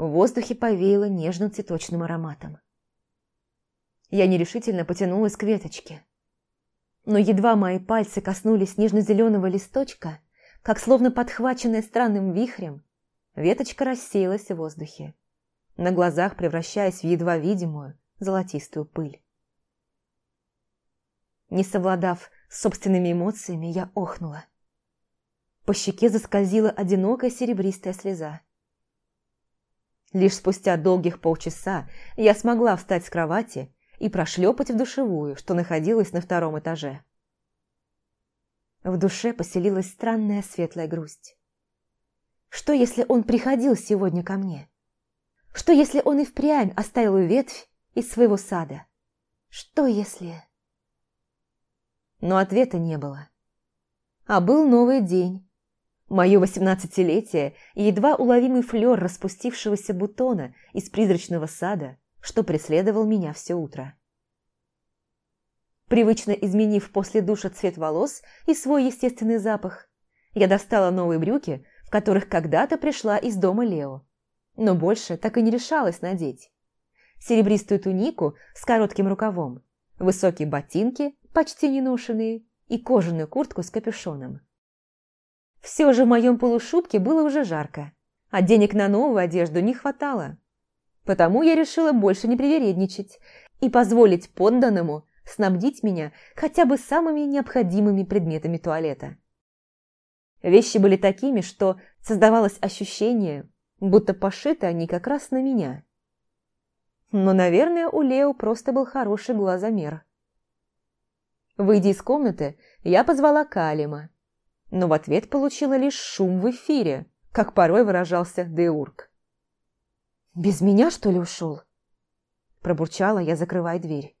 В воздухе повеяло нежным цветочным ароматом. Я нерешительно потянулась к веточке. Но едва мои пальцы коснулись нежно-зеленого листочка, как словно подхваченная странным вихрем, веточка рассеялась в воздухе, на глазах превращаясь в едва видимую золотистую пыль. Не совладав с собственными эмоциями, я охнула. По щеке заскользила одинокая серебристая слеза. Лишь спустя долгих полчаса я смогла встать с кровати и прошлепать в душевую, что находилась на втором этаже. В душе поселилась странная светлая грусть. Что, если он приходил сегодня ко мне? Что, если он и впрямь оставил ветвь из своего сада? Что, если... Но ответа не было. А был новый день, Мое восемнадцатилетие и едва уловимый флер распустившегося бутона из призрачного сада, что преследовал меня все утро. Привычно изменив после душа цвет волос и свой естественный запах, я достала новые брюки, в которых когда-то пришла из дома Лео, но больше так и не решалась надеть. Серебристую тунику с коротким рукавом, высокие ботинки, почти не ношенные, и кожаную куртку с капюшоном. Все же в моем полушубке было уже жарко, а денег на новую одежду не хватало. Потому я решила больше не привередничать и позволить подданному снабдить меня хотя бы самыми необходимыми предметами туалета. Вещи были такими, что создавалось ощущение, будто пошиты они как раз на меня. Но, наверное, у Лео просто был хороший глазомер. Выйдя из комнаты, я позвала Калима но в ответ получила лишь шум в эфире, как порой выражался Деург. «Без меня, что ли, ушел?» Пробурчала я, закрывая дверь.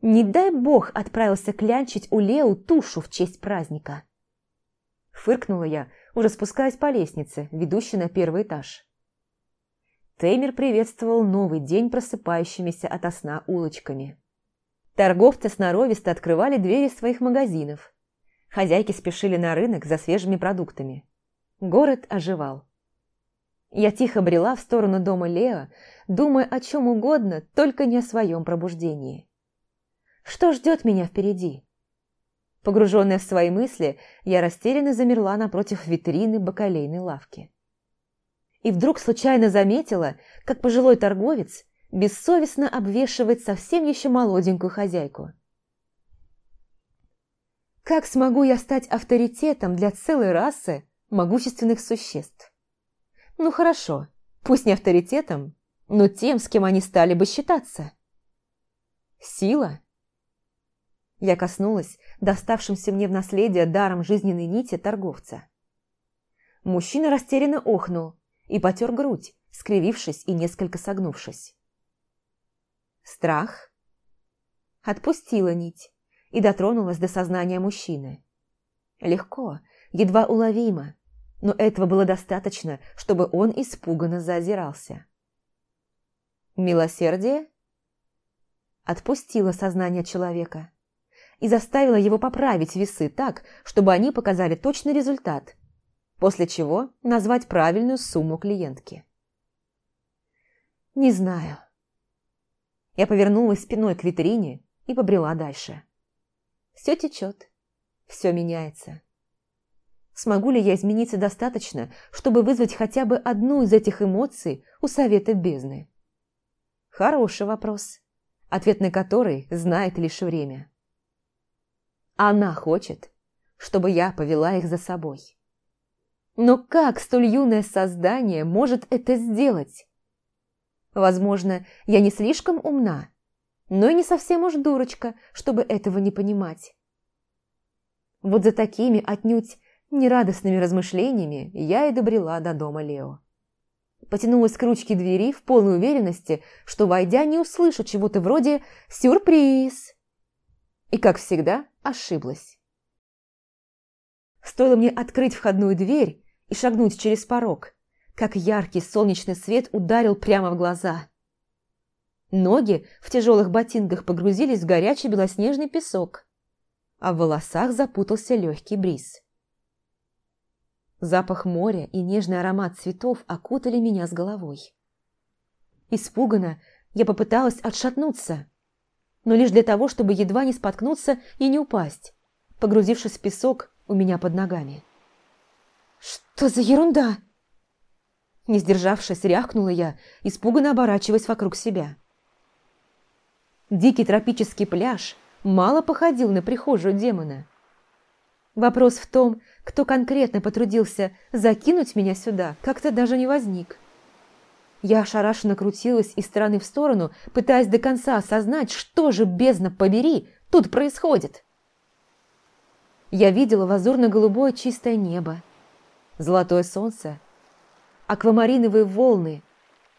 «Не дай бог отправился клянчить у Лео тушу в честь праздника!» Фыркнула я, уже спускаясь по лестнице, ведущей на первый этаж. Теймер приветствовал новый день просыпающимися ото сна улочками. Торговцы сноровисто открывали двери своих магазинов – Хозяйки спешили на рынок за свежими продуктами. Город оживал. Я тихо брела в сторону дома Лео, думая о чем угодно, только не о своем пробуждении. Что ждет меня впереди? Погруженная в свои мысли, я растерянно замерла напротив витрины бакалейной лавки. И вдруг случайно заметила, как пожилой торговец бессовестно обвешивает совсем еще молоденькую хозяйку. Как смогу я стать авторитетом для целой расы могущественных существ? Ну хорошо, пусть не авторитетом, но тем, с кем они стали бы считаться. Сила? Я коснулась доставшимся мне в наследие даром жизненной нити торговца. Мужчина растерянно охнул и потер грудь, скривившись и несколько согнувшись. Страх? Отпустила нить и дотронулась до сознания мужчины. Легко, едва уловимо, но этого было достаточно, чтобы он испуганно заозирался. Милосердие? Отпустила сознание человека и заставила его поправить весы так, чтобы они показали точный результат, после чего назвать правильную сумму клиентки. Не знаю. Я повернулась спиной к витрине и побрела дальше. Все течет, все меняется. Смогу ли я измениться достаточно, чтобы вызвать хотя бы одну из этих эмоций у совета бездны? Хороший вопрос, ответ на который знает лишь время. Она хочет, чтобы я повела их за собой. Но как столь юное создание может это сделать? Возможно, я не слишком умна, но и не совсем уж дурочка, чтобы этого не понимать. Вот за такими отнюдь нерадостными размышлениями я и добрела до дома Лео. Потянулась к ручке двери в полной уверенности, что, войдя, не услышу чего-то вроде «сюрприз». И, как всегда, ошиблась. Стоило мне открыть входную дверь и шагнуть через порог, как яркий солнечный свет ударил прямо в глаза. Ноги в тяжелых ботинках погрузились в горячий белоснежный песок, а в волосах запутался легкий бриз. Запах моря и нежный аромат цветов окутали меня с головой. Испуганно я попыталась отшатнуться, но лишь для того, чтобы едва не споткнуться и не упасть, погрузившись в песок у меня под ногами. «Что за ерунда?» Не сдержавшись, рявкнула я, испуганно оборачиваясь вокруг себя. Дикий тропический пляж мало походил на прихожую демона. Вопрос в том, кто конкретно потрудился закинуть меня сюда, как-то даже не возник. Я ошарашенно крутилась из стороны в сторону, пытаясь до конца осознать, что же, бездна побери, тут происходит. Я видела лазурно-голубое чистое небо, золотое солнце, аквамариновые волны,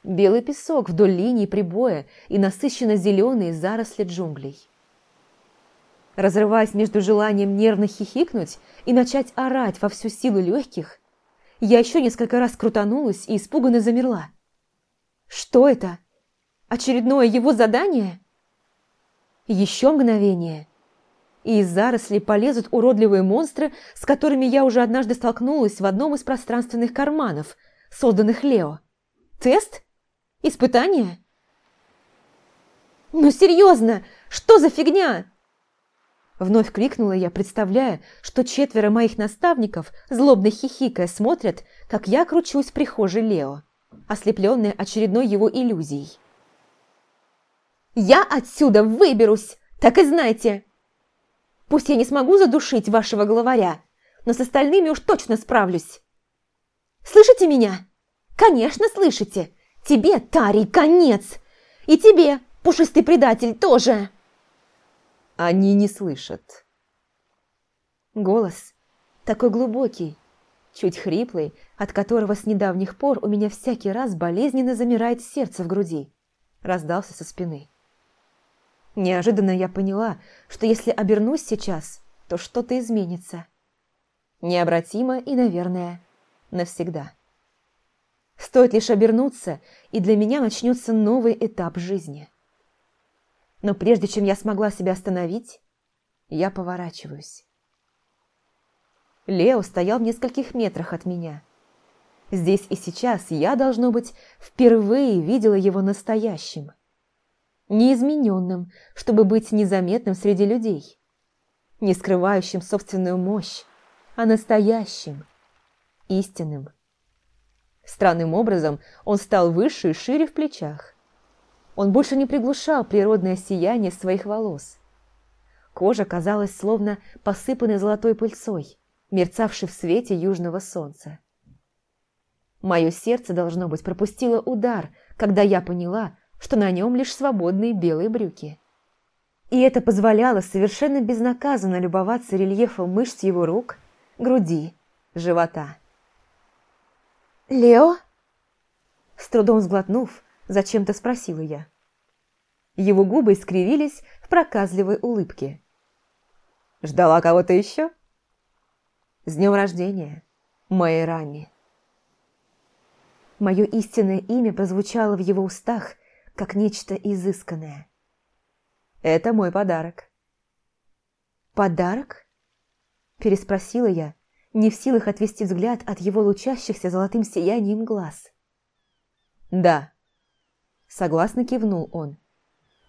белый песок вдоль линии прибоя и насыщенно-зеленые заросли джунглей. Разрываясь между желанием нервно хихикнуть и начать орать во всю силу легких, я еще несколько раз крутанулась и испуганно замерла. Что это? Очередное его задание? Еще мгновение. И из зарослей полезут уродливые монстры, с которыми я уже однажды столкнулась в одном из пространственных карманов, созданных Лео. Тест? Испытание? «Ну серьезно, что за фигня?» Вновь крикнула я, представляя, что четверо моих наставников, злобно хихикая, смотрят, как я кручусь в прихожей Лео ослепленная очередной его иллюзией. «Я отсюда выберусь, так и знайте! Пусть я не смогу задушить вашего главаря, но с остальными уж точно справлюсь. Слышите меня? Конечно, слышите! Тебе, Тарий, конец! И тебе, пушистый предатель, тоже!» Они не слышат. Голос такой глубокий, чуть хриплый, от которого с недавних пор у меня всякий раз болезненно замирает сердце в груди, раздался со спины. Неожиданно я поняла, что если обернусь сейчас, то что-то изменится. Необратимо и, наверное, навсегда. Стоит лишь обернуться, и для меня начнется новый этап жизни. Но прежде чем я смогла себя остановить, я поворачиваюсь. Лео стоял в нескольких метрах от меня. Здесь и сейчас я, должно быть, впервые видела его настоящим. Неизмененным, чтобы быть незаметным среди людей. Не скрывающим собственную мощь, а настоящим, истинным. Странным образом он стал выше и шире в плечах. Он больше не приглушал природное сияние своих волос. Кожа казалась словно посыпанной золотой пыльцой мерцавший в свете южного солнца. Мое сердце, должно быть, пропустило удар, когда я поняла, что на нем лишь свободные белые брюки. И это позволяло совершенно безнаказанно любоваться рельефом мышц его рук, груди, живота. «Лео?» С трудом сглотнув, зачем-то спросила я. Его губы искривились в проказливой улыбке. «Ждала кого-то еще?» «С днем рождения, Майрами!» Мое истинное имя прозвучало в его устах, как нечто изысканное. «Это мой подарок». «Подарок?» Переспросила я, не в силах отвести взгляд от его лучащихся золотым сиянием глаз. «Да», — согласно кивнул он,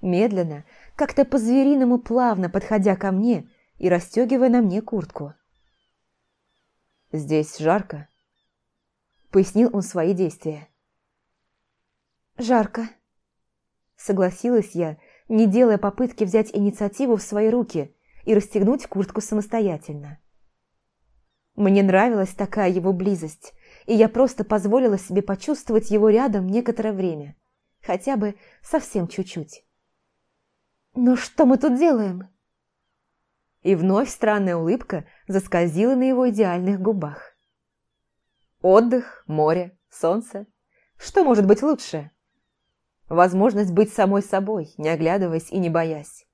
медленно, как-то по-звериному плавно подходя ко мне и расстегивая на мне куртку. «Здесь жарко», — пояснил он свои действия. «Жарко», — согласилась я, не делая попытки взять инициативу в свои руки и расстегнуть куртку самостоятельно. Мне нравилась такая его близость, и я просто позволила себе почувствовать его рядом некоторое время. Хотя бы совсем чуть-чуть. «Но что мы тут делаем?» И вновь странная улыбка заскользила на его идеальных губах. Отдых, море, солнце. Что может быть лучше? Возможность быть самой собой, не оглядываясь и не боясь.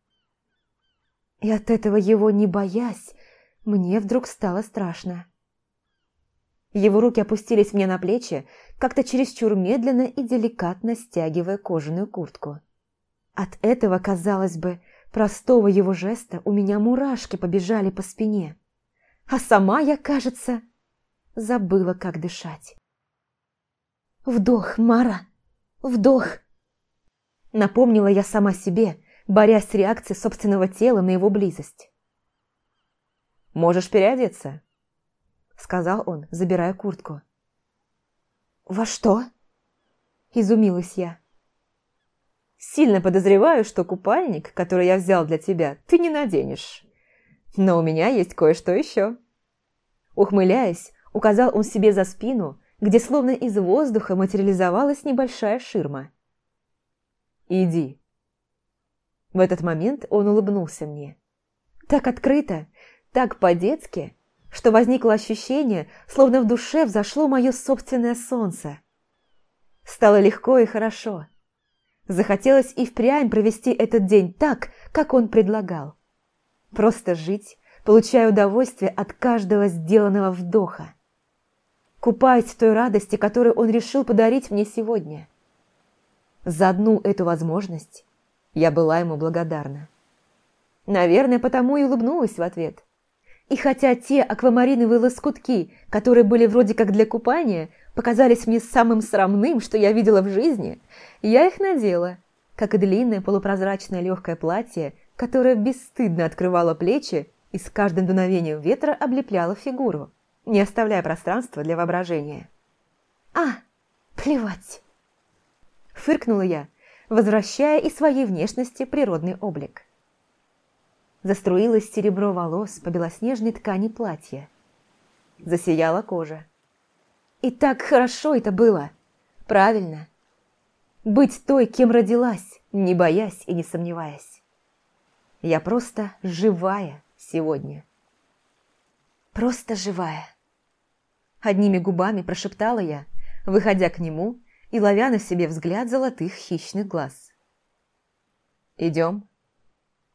И от этого его не боясь, мне вдруг стало страшно. Его руки опустились мне на плечи, как-то чересчур медленно и деликатно стягивая кожаную куртку. От этого, казалось бы, простого его жеста у меня мурашки побежали по спине. А сама я, кажется, забыла, как дышать. «Вдох, Мара! Вдох!» Напомнила я сама себе, борясь с реакцией собственного тела на его близость. «Можешь переодеться», — сказал он, забирая куртку. «Во что?» – изумилась я. «Сильно подозреваю, что купальник, который я взял для тебя, ты не наденешь. Но у меня есть кое-что еще». Ухмыляясь, указал он себе за спину, где словно из воздуха материализовалась небольшая ширма. «Иди». В этот момент он улыбнулся мне. Так открыто, так по-детски, что возникло ощущение, словно в душе взошло мое собственное солнце. Стало легко и хорошо. Захотелось и впрямь провести этот день так, как он предлагал. Просто жить, получая удовольствие от каждого сделанного вдоха. Купаясь в той радости, которую он решил подарить мне сегодня. За одну эту возможность я была ему благодарна. Наверное, потому и улыбнулась в ответ. И хотя те аквамариновые лоскутки, которые были вроде как для купания, показались мне самым срамным, что я видела в жизни, я их надела, как и длинное полупрозрачное легкое платье, которое бесстыдно открывало плечи и с каждым дуновением ветра облепляло фигуру, не оставляя пространства для воображения. «А, плевать!» Фыркнула я, возвращая из своей внешности природный облик. Заструилось серебро волос по белоснежной ткани платья. Засияла кожа. И так хорошо это было. Правильно. Быть той, кем родилась, не боясь и не сомневаясь. Я просто живая сегодня. Просто живая. Одними губами прошептала я, выходя к нему и ловя на себе взгляд золотых хищных глаз. «Идем?»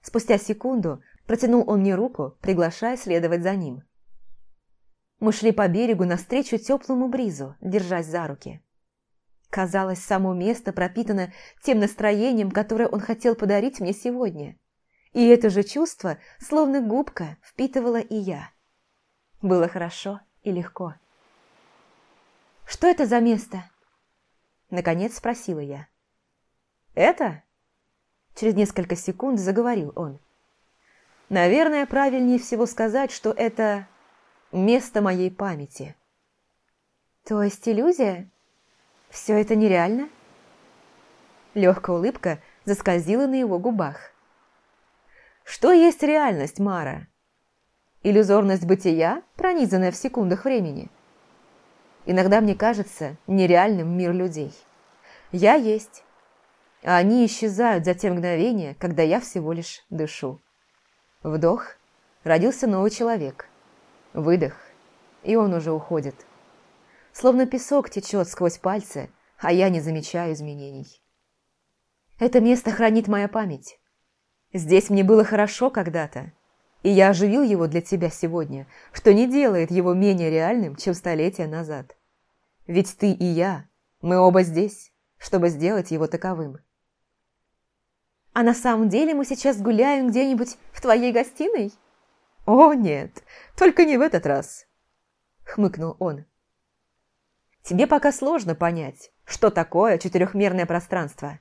Спустя секунду протянул он мне руку, приглашая следовать за ним. Мы шли по берегу навстречу теплому бризу, держась за руки. Казалось, само место пропитано тем настроением, которое он хотел подарить мне сегодня. И это же чувство, словно губка, впитывала и я. Было хорошо и легко. «Что это за место?» Наконец спросила я. «Это?» Через несколько секунд заговорил он. «Наверное, правильнее всего сказать, что это место моей памяти». «То есть иллюзия? Все это нереально?» Легкая улыбка заскользила на его губах. «Что есть реальность, Мара? Иллюзорность бытия, пронизанная в секундах времени. Иногда мне кажется нереальным мир людей. Я есть, а они исчезают за те мгновения, когда я всего лишь дышу. Вдох, родился новый человек. Выдох, и он уже уходит. Словно песок течет сквозь пальцы, а я не замечаю изменений. Это место хранит моя память. Здесь мне было хорошо когда-то, и я оживил его для тебя сегодня, что не делает его менее реальным, чем столетия назад. Ведь ты и я, мы оба здесь, чтобы сделать его таковым. А на самом деле мы сейчас гуляем где-нибудь в твоей гостиной? О, нет, только не в этот раз, хмыкнул он. Тебе пока сложно понять, что такое четырехмерное пространство.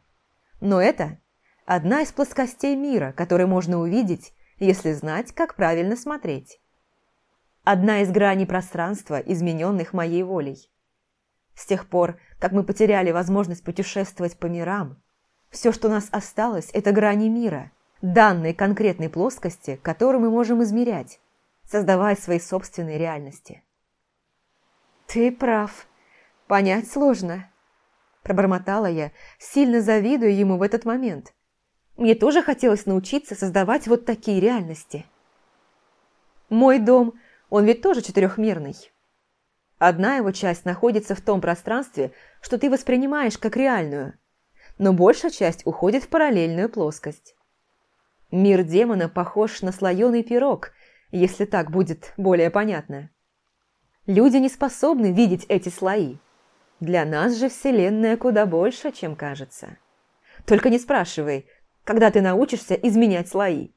Но это одна из плоскостей мира, которые можно увидеть, если знать, как правильно смотреть. Одна из граней пространства, измененных моей волей. С тех пор, как мы потеряли возможность путешествовать по мирам, все, что у нас осталось, это грани мира, данной конкретной плоскости, которую мы можем измерять, создавая свои собственные реальности. «Ты прав. Понять сложно», – пробормотала я, сильно завидуя ему в этот момент. Мне тоже хотелось научиться создавать вот такие реальности. Мой дом, он ведь тоже четырехмерный. Одна его часть находится в том пространстве, что ты воспринимаешь как реальную – но большая часть уходит в параллельную плоскость. Мир демона похож на слоеный пирог, если так будет более понятно. Люди не способны видеть эти слои. Для нас же Вселенная куда больше, чем кажется. Только не спрашивай, когда ты научишься изменять слои.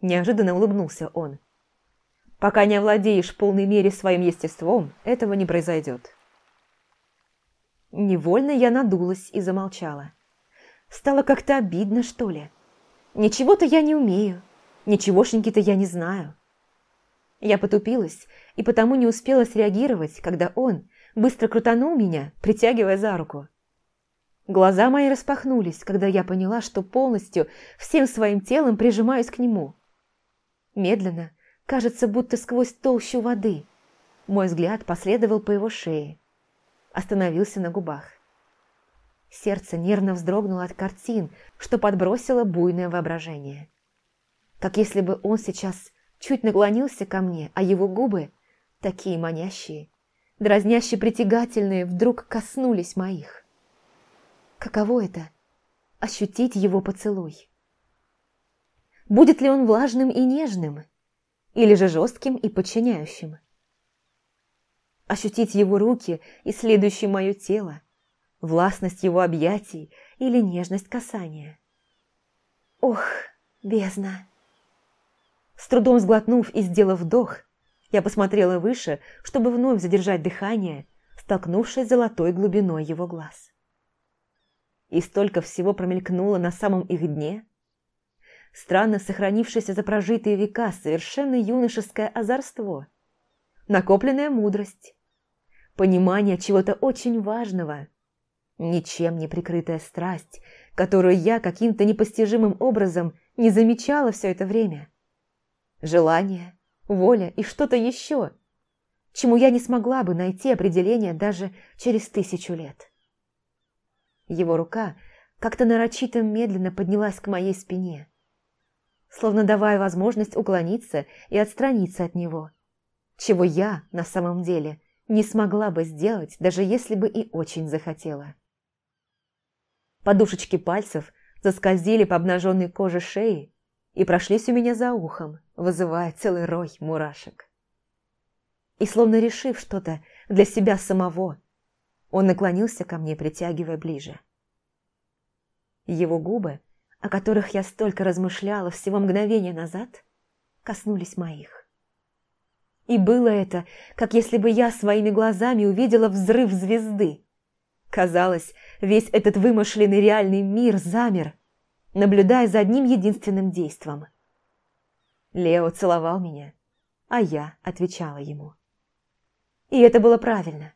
Неожиданно улыбнулся он. Пока не овладеешь в полной мере своим естеством, этого не произойдет. Невольно я надулась и замолчала. Стало как-то обидно, что ли. Ничего-то я не умею, ничегошеньки-то я не знаю. Я потупилась и потому не успела среагировать, когда он быстро крутанул меня, притягивая за руку. Глаза мои распахнулись, когда я поняла, что полностью всем своим телом прижимаюсь к нему. Медленно, кажется, будто сквозь толщу воды, мой взгляд последовал по его шее остановился на губах. Сердце нервно вздрогнуло от картин, что подбросило буйное воображение. Как если бы он сейчас чуть наклонился ко мне, а его губы, такие манящие, дразняще притягательные, вдруг коснулись моих. Каково это – ощутить его поцелуй? Будет ли он влажным и нежным, или же жестким и подчиняющим? Ощутить его руки, исследующие мое тело, властность его объятий или нежность касания. Ох, бездна! С трудом сглотнув и сделав вдох, я посмотрела выше, чтобы вновь задержать дыхание, столкнувшись с золотой глубиной его глаз. И столько всего промелькнуло на самом их дне. Странно сохранившееся за прожитые века совершенно юношеское озорство, накопленная мудрость, понимание чего-то очень важного, ничем не прикрытая страсть, которую я каким-то непостижимым образом не замечала все это время. Желание, воля и что-то еще, чему я не смогла бы найти определение даже через тысячу лет. Его рука как-то нарочито медленно поднялась к моей спине, словно давая возможность уклониться и отстраниться от него, чего я на самом деле – не смогла бы сделать, даже если бы и очень захотела. Подушечки пальцев заскользили по обнаженной коже шеи и прошлись у меня за ухом, вызывая целый рой мурашек. И словно решив что-то для себя самого, он наклонился ко мне, притягивая ближе. Его губы, о которых я столько размышляла всего мгновения назад, коснулись моих. И было это, как если бы я своими глазами увидела взрыв звезды. Казалось, весь этот вымышленный реальный мир замер, наблюдая за одним единственным действом. Лео целовал меня, а я отвечала ему. И это было правильно.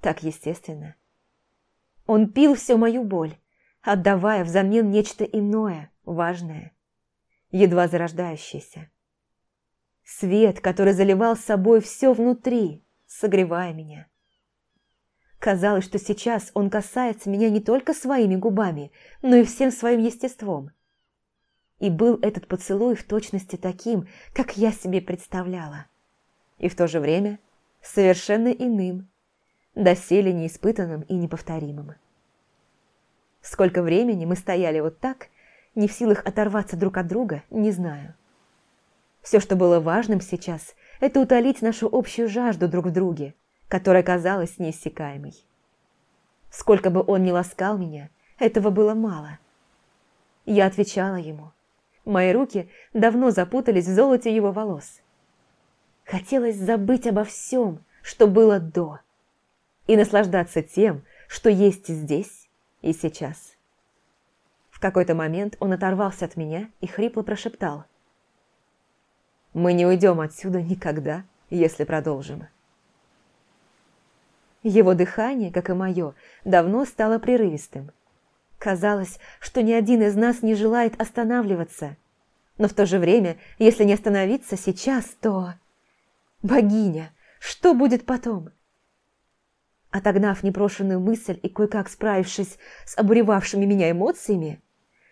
Так естественно. Он пил всю мою боль, отдавая взамен нечто иное, важное, едва зарождающееся. Свет, который заливал собой все внутри, согревая меня. Казалось, что сейчас он касается меня не только своими губами, но и всем своим естеством. И был этот поцелуй в точности таким, как я себе представляла. И в то же время совершенно иным, доселе неиспытанным и неповторимым. Сколько времени мы стояли вот так, не в силах оторваться друг от друга, не знаю. Все, что было важным сейчас, это утолить нашу общую жажду друг в друге, которая казалась неиссякаемой. Сколько бы он ни ласкал меня, этого было мало. Я отвечала ему. Мои руки давно запутались в золоте его волос. Хотелось забыть обо всем, что было до, и наслаждаться тем, что есть здесь и сейчас. В какой-то момент он оторвался от меня и хрипло прошептал. «Мы не уйдем отсюда никогда, если продолжим». Его дыхание, как и мое, давно стало прерывистым. Казалось, что ни один из нас не желает останавливаться. Но в то же время, если не остановиться сейчас, то... Богиня, что будет потом? Отогнав непрошенную мысль и кое-как справившись с обуревавшими меня эмоциями,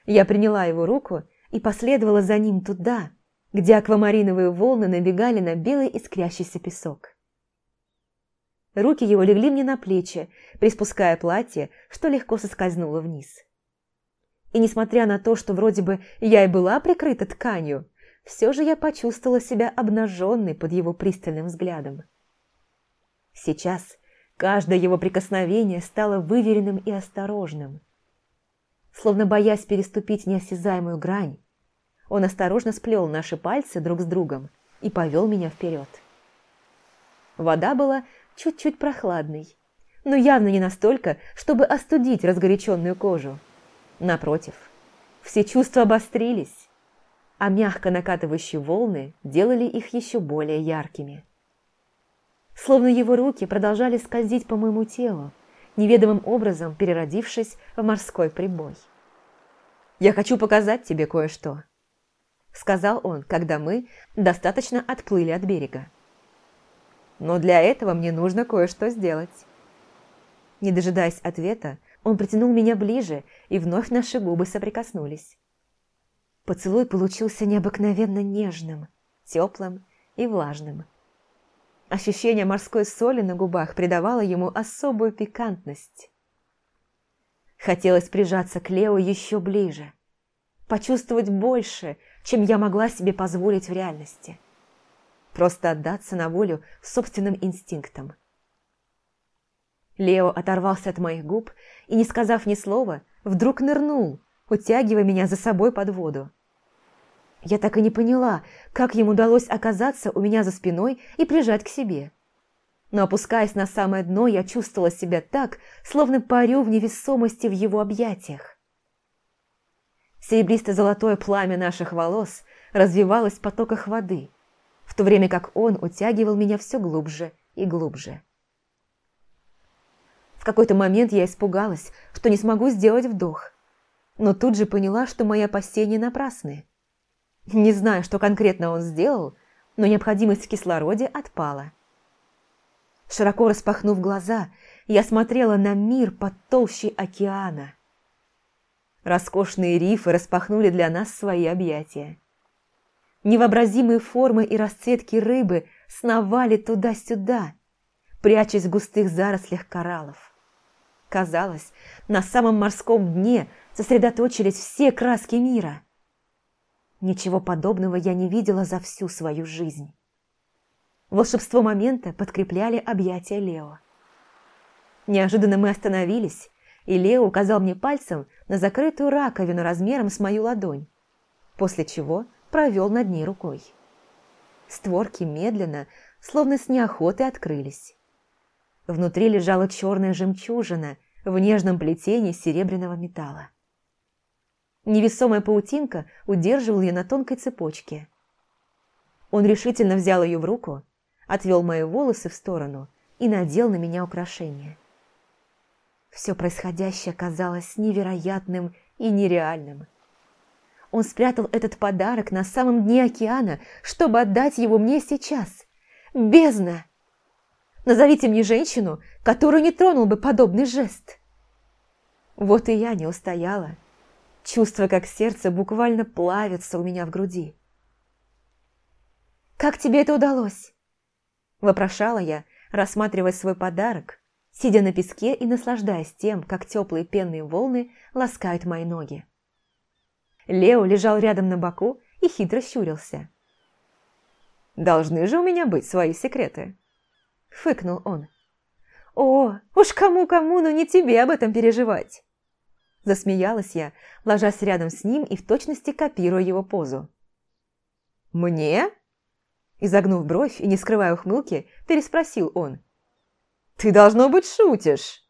я приняла его руку и последовала за ним туда, где аквамариновые волны набегали на белый искрящийся песок. Руки его легли мне на плечи, приспуская платье, что легко соскользнуло вниз. И несмотря на то, что вроде бы я и была прикрыта тканью, все же я почувствовала себя обнаженной под его пристальным взглядом. Сейчас каждое его прикосновение стало выверенным и осторожным. Словно боясь переступить неосязаемую грань, он осторожно сплел наши пальцы друг с другом и повел меня вперед. Вода была чуть-чуть прохладный, но явно не настолько, чтобы остудить разгоряченную кожу. Напротив, все чувства обострились, а мягко накатывающие волны делали их еще более яркими. Словно его руки продолжали скользить по моему телу, неведомым образом переродившись в морской прибой. «Я хочу показать тебе кое-что», — сказал он, когда мы достаточно отплыли от берега но для этого мне нужно кое-что сделать». Не дожидаясь ответа, он притянул меня ближе, и вновь наши губы соприкоснулись. Поцелуй получился необыкновенно нежным, теплым и влажным. Ощущение морской соли на губах придавало ему особую пикантность. Хотелось прижаться к Лео еще ближе, почувствовать больше, чем я могла себе позволить в реальности просто отдаться на волю собственным инстинктам. Лео оторвался от моих губ и, не сказав ни слова, вдруг нырнул, утягивая меня за собой под воду. Я так и не поняла, как ему удалось оказаться у меня за спиной и прижать к себе. Но опускаясь на самое дно, я чувствовала себя так, словно парю в невесомости в его объятиях. Серебристо-золотое пламя наших волос развивалось в потоках воды – в то время как он утягивал меня все глубже и глубже. В какой-то момент я испугалась, что не смогу сделать вдох, но тут же поняла, что мои опасения напрасны. Не знаю, что конкретно он сделал, но необходимость в кислороде отпала. Широко распахнув глаза, я смотрела на мир под толщей океана. Роскошные рифы распахнули для нас свои объятия. Невообразимые формы и расцветки рыбы сновали туда-сюда, прячась в густых зарослях кораллов. Казалось, на самом морском дне сосредоточились все краски мира. Ничего подобного я не видела за всю свою жизнь. Волшебство момента подкрепляли объятия Лео. Неожиданно мы остановились, и Лео указал мне пальцем на закрытую раковину размером с мою ладонь, после чего – провел над ней рукой. Створки медленно, словно с неохотой, открылись. Внутри лежала черная жемчужина в нежном плетении серебряного металла. Невесомая паутинка удерживала ее на тонкой цепочке. Он решительно взял ее в руку, отвел мои волосы в сторону и надел на меня украшение. Все происходящее казалось невероятным и нереальным – он спрятал этот подарок на самом дне океана, чтобы отдать его мне сейчас. Бездна! Назовите мне женщину, которую не тронул бы подобный жест. Вот и я не устояла, чувствуя, как сердце буквально плавится у меня в груди. «Как тебе это удалось?» – вопрошала я, рассматривая свой подарок, сидя на песке и наслаждаясь тем, как теплые пенные волны ласкают мои ноги. Лео лежал рядом на боку и хитро щурился. «Должны же у меня быть свои секреты», – фыкнул он. «О, уж кому-кому, но не тебе об этом переживать!» Засмеялась я, ложась рядом с ним и в точности копируя его позу. «Мне?» Изогнув бровь и не скрывая ухмылки, переспросил он. «Ты, должно быть, шутишь!»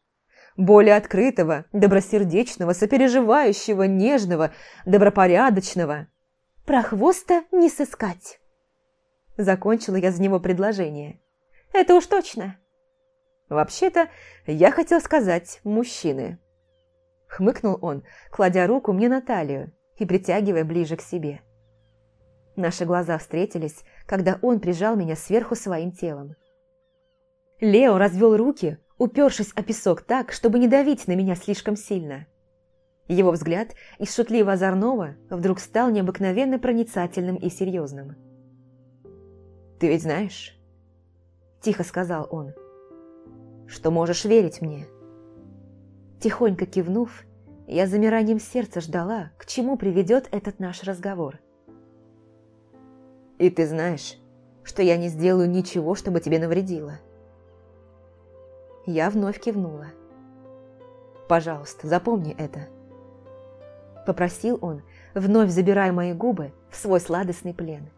Более открытого, добросердечного, сопереживающего, нежного, добропорядочного. Про хвоста не сыскать. Закончила я за него предложение. Это уж точно. Вообще-то, я хотел сказать «мужчины». Хмыкнул он, кладя руку мне на талию и притягивая ближе к себе. Наши глаза встретились, когда он прижал меня сверху своим телом. Лео развел руки, упершись о песок так, чтобы не давить на меня слишком сильно. Его взгляд из шутливо-озорного вдруг стал необыкновенно проницательным и серьезным. «Ты ведь знаешь?» – тихо сказал он. «Что можешь верить мне?» Тихонько кивнув, я замиранием сердца ждала, к чему приведет этот наш разговор – и ты знаешь, что я не сделаю ничего, чтобы тебе навредило. Я вновь кивнула. «Пожалуйста, запомни это». Попросил он, вновь забирая мои губы в свой сладостный плен.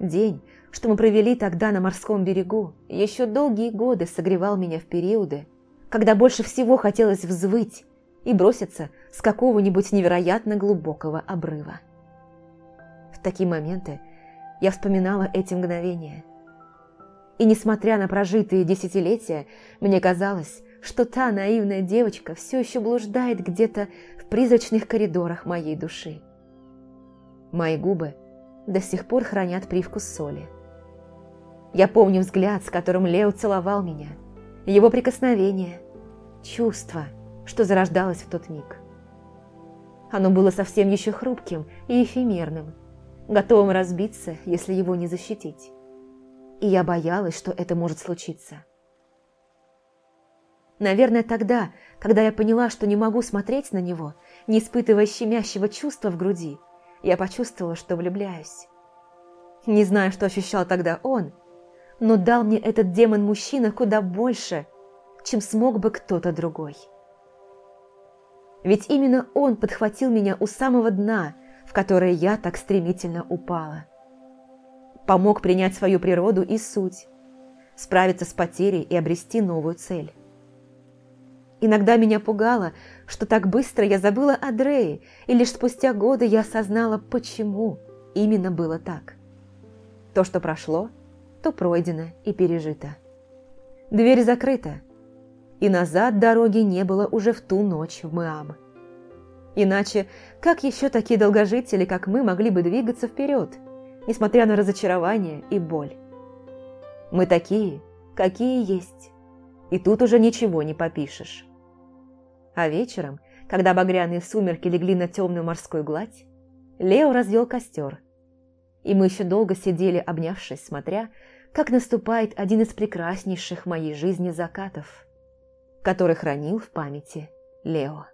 День, что мы провели тогда на морском берегу, еще долгие годы согревал меня в периоды, когда больше всего хотелось взвыть и броситься с какого-нибудь невероятно глубокого обрыва такие моменты я вспоминала эти мгновения. И несмотря на прожитые десятилетия, мне казалось, что та наивная девочка все еще блуждает где-то в призрачных коридорах моей души. Мои губы до сих пор хранят привкус соли. Я помню взгляд, с которым Лео целовал меня, его прикосновение, чувство, что зарождалось в тот миг. Оно было совсем еще хрупким и эфемерным, готовым разбиться, если его не защитить. И я боялась, что это может случиться. Наверное, тогда, когда я поняла, что не могу смотреть на него, не испытывая щемящего чувства в груди, я почувствовала, что влюбляюсь. Не знаю, что ощущал тогда он, но дал мне этот демон-мужчина куда больше, чем смог бы кто-то другой. Ведь именно он подхватил меня у самого дна – в которое я так стремительно упала. Помог принять свою природу и суть, справиться с потерей и обрести новую цель. Иногда меня пугало, что так быстро я забыла о Дрее, и лишь спустя годы я осознала, почему именно было так. То, что прошло, то пройдено и пережито. Дверь закрыта, и назад дороги не было уже в ту ночь в Мэам. Иначе, как еще такие долгожители, как мы, могли бы двигаться вперед, несмотря на разочарование и боль? Мы такие, какие есть, и тут уже ничего не попишешь. А вечером, когда багряные сумерки легли на темную морскую гладь, Лео развел костер, и мы еще долго сидели, обнявшись, смотря, как наступает один из прекраснейших в моей жизни закатов, который хранил в памяти Лео.